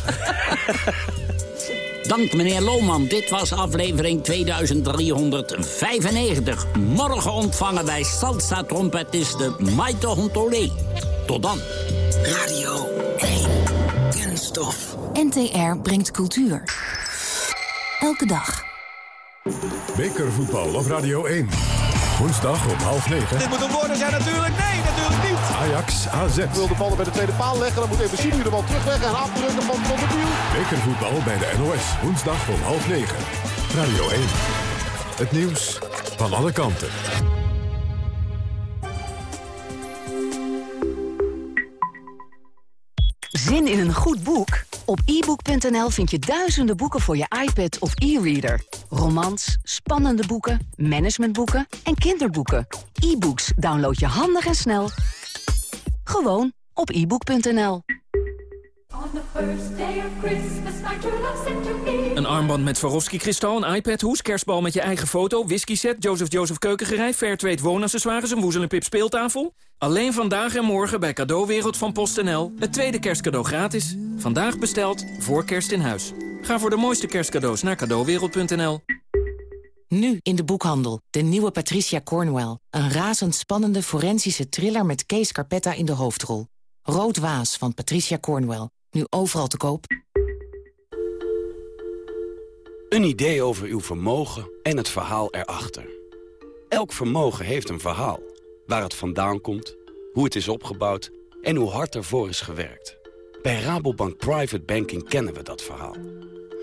Dank meneer Lohman. Dit was aflevering 2395. Morgen ontvangen wij salsa-trompetiste Maite Hontolé. Tot dan. Radio 1. Kunststof. NTR brengt cultuur. Elke dag. Bekervoetbal op Radio 1. Woensdag om half negen. Dit moet een worden zijn natuurlijk. Nee, natuurlijk niet. Ajax AZ. Wil de bal bij de tweede paal leggen. Dan moet Ebesilio de bal terugleggen en afdrukken van Van de Wiel. Bekervoetbal bij de NOS. Woensdag om half negen. Radio 1. Het nieuws van alle kanten. Zin in een goed boek? Op ebook.nl vind je duizenden boeken voor je iPad of e-reader. Romans, spannende boeken, managementboeken en kinderboeken. E-books download je handig en snel. Gewoon op ebook.nl. Een armband met Swarovski-kristal, een iPad-hoes, kerstbal met je eigen foto... whisky-set, Joseph Joseph keukengerei, Fairtrade woonaccessoires... een woezel en pip speeltafel. Alleen vandaag en morgen bij Cadeauwereld van PostNL. Het tweede kerstcadeau gratis. Vandaag besteld, voor kerst in huis. Ga voor de mooiste kerstcadeaus naar cadeauwereld.nl. Nu in de boekhandel. De nieuwe Patricia Cornwell. Een razendspannende forensische thriller met Kees Carpetta in de hoofdrol. Rood Waas van Patricia Cornwell. Nu overal te koop. Een idee over uw vermogen en het verhaal erachter. Elk vermogen heeft een verhaal. Waar het vandaan komt, hoe het is opgebouwd en hoe hard ervoor is gewerkt. Bij Rabobank Private Banking kennen we dat verhaal.